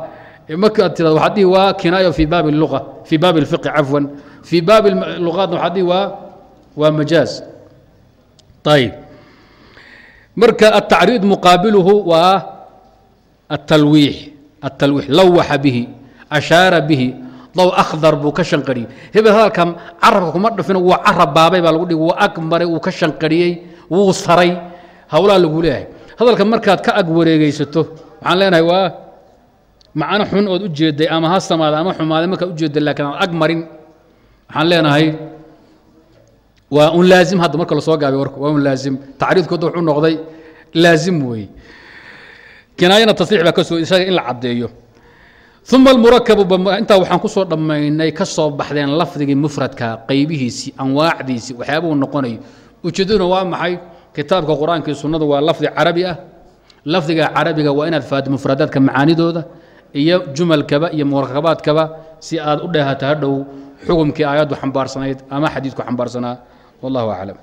markaad tirado waxaad dhihi waa kinaaya fii baabi lua fii baabi اlfiqi cafwan. Fii baabi luqaatna waxaad dhihi waa waa majaaz. Ayb marka atacriid muqaabiluhu waa atalwiix atalwiix lawaxa bihi ashaara bihi daw akhdar buu ka shanqariyey. Hebel hadalkan carabka kuma dhafin wuu carab baabay baa lagu dhigi wuu ag maray wuu ka shanqariyey wuu saray. Hawlaa lagu leeyahay. Hadalka markaad ka ag wareegaysato waxaan leenahay waa macno xun ood u jeeday ama ha samaada ama xumaaday markaad u jeedda laakiin aan ag marin. Waxaan leenahay waa un laazim hadda marka la soo gaabay warku waa un laazim. Tacriifkooda wuxuu noqday laazim weeye kinaayana tasriix baa ka soo isaga in la caddeeyo uma almurakabu intaa waxaan ku soo dhammaynay ka soo baxdeen lafdigii mufradka qaybihiisii anwaacdiisii waxyaabuu noqonayo ujeedaduna waa maxay kitaabka qur'aanka iyo sunnadu waa lafdi carabi ah lafdiga carabiga waa inaad fahato mufradaadka macaanidooda iyo jumalkaba iyo murakabaadkaba si aad u dheehata hadhow xukumkii aayaddu xambaarsanayd ama xadiidku xambaarsanaa wallahu aclam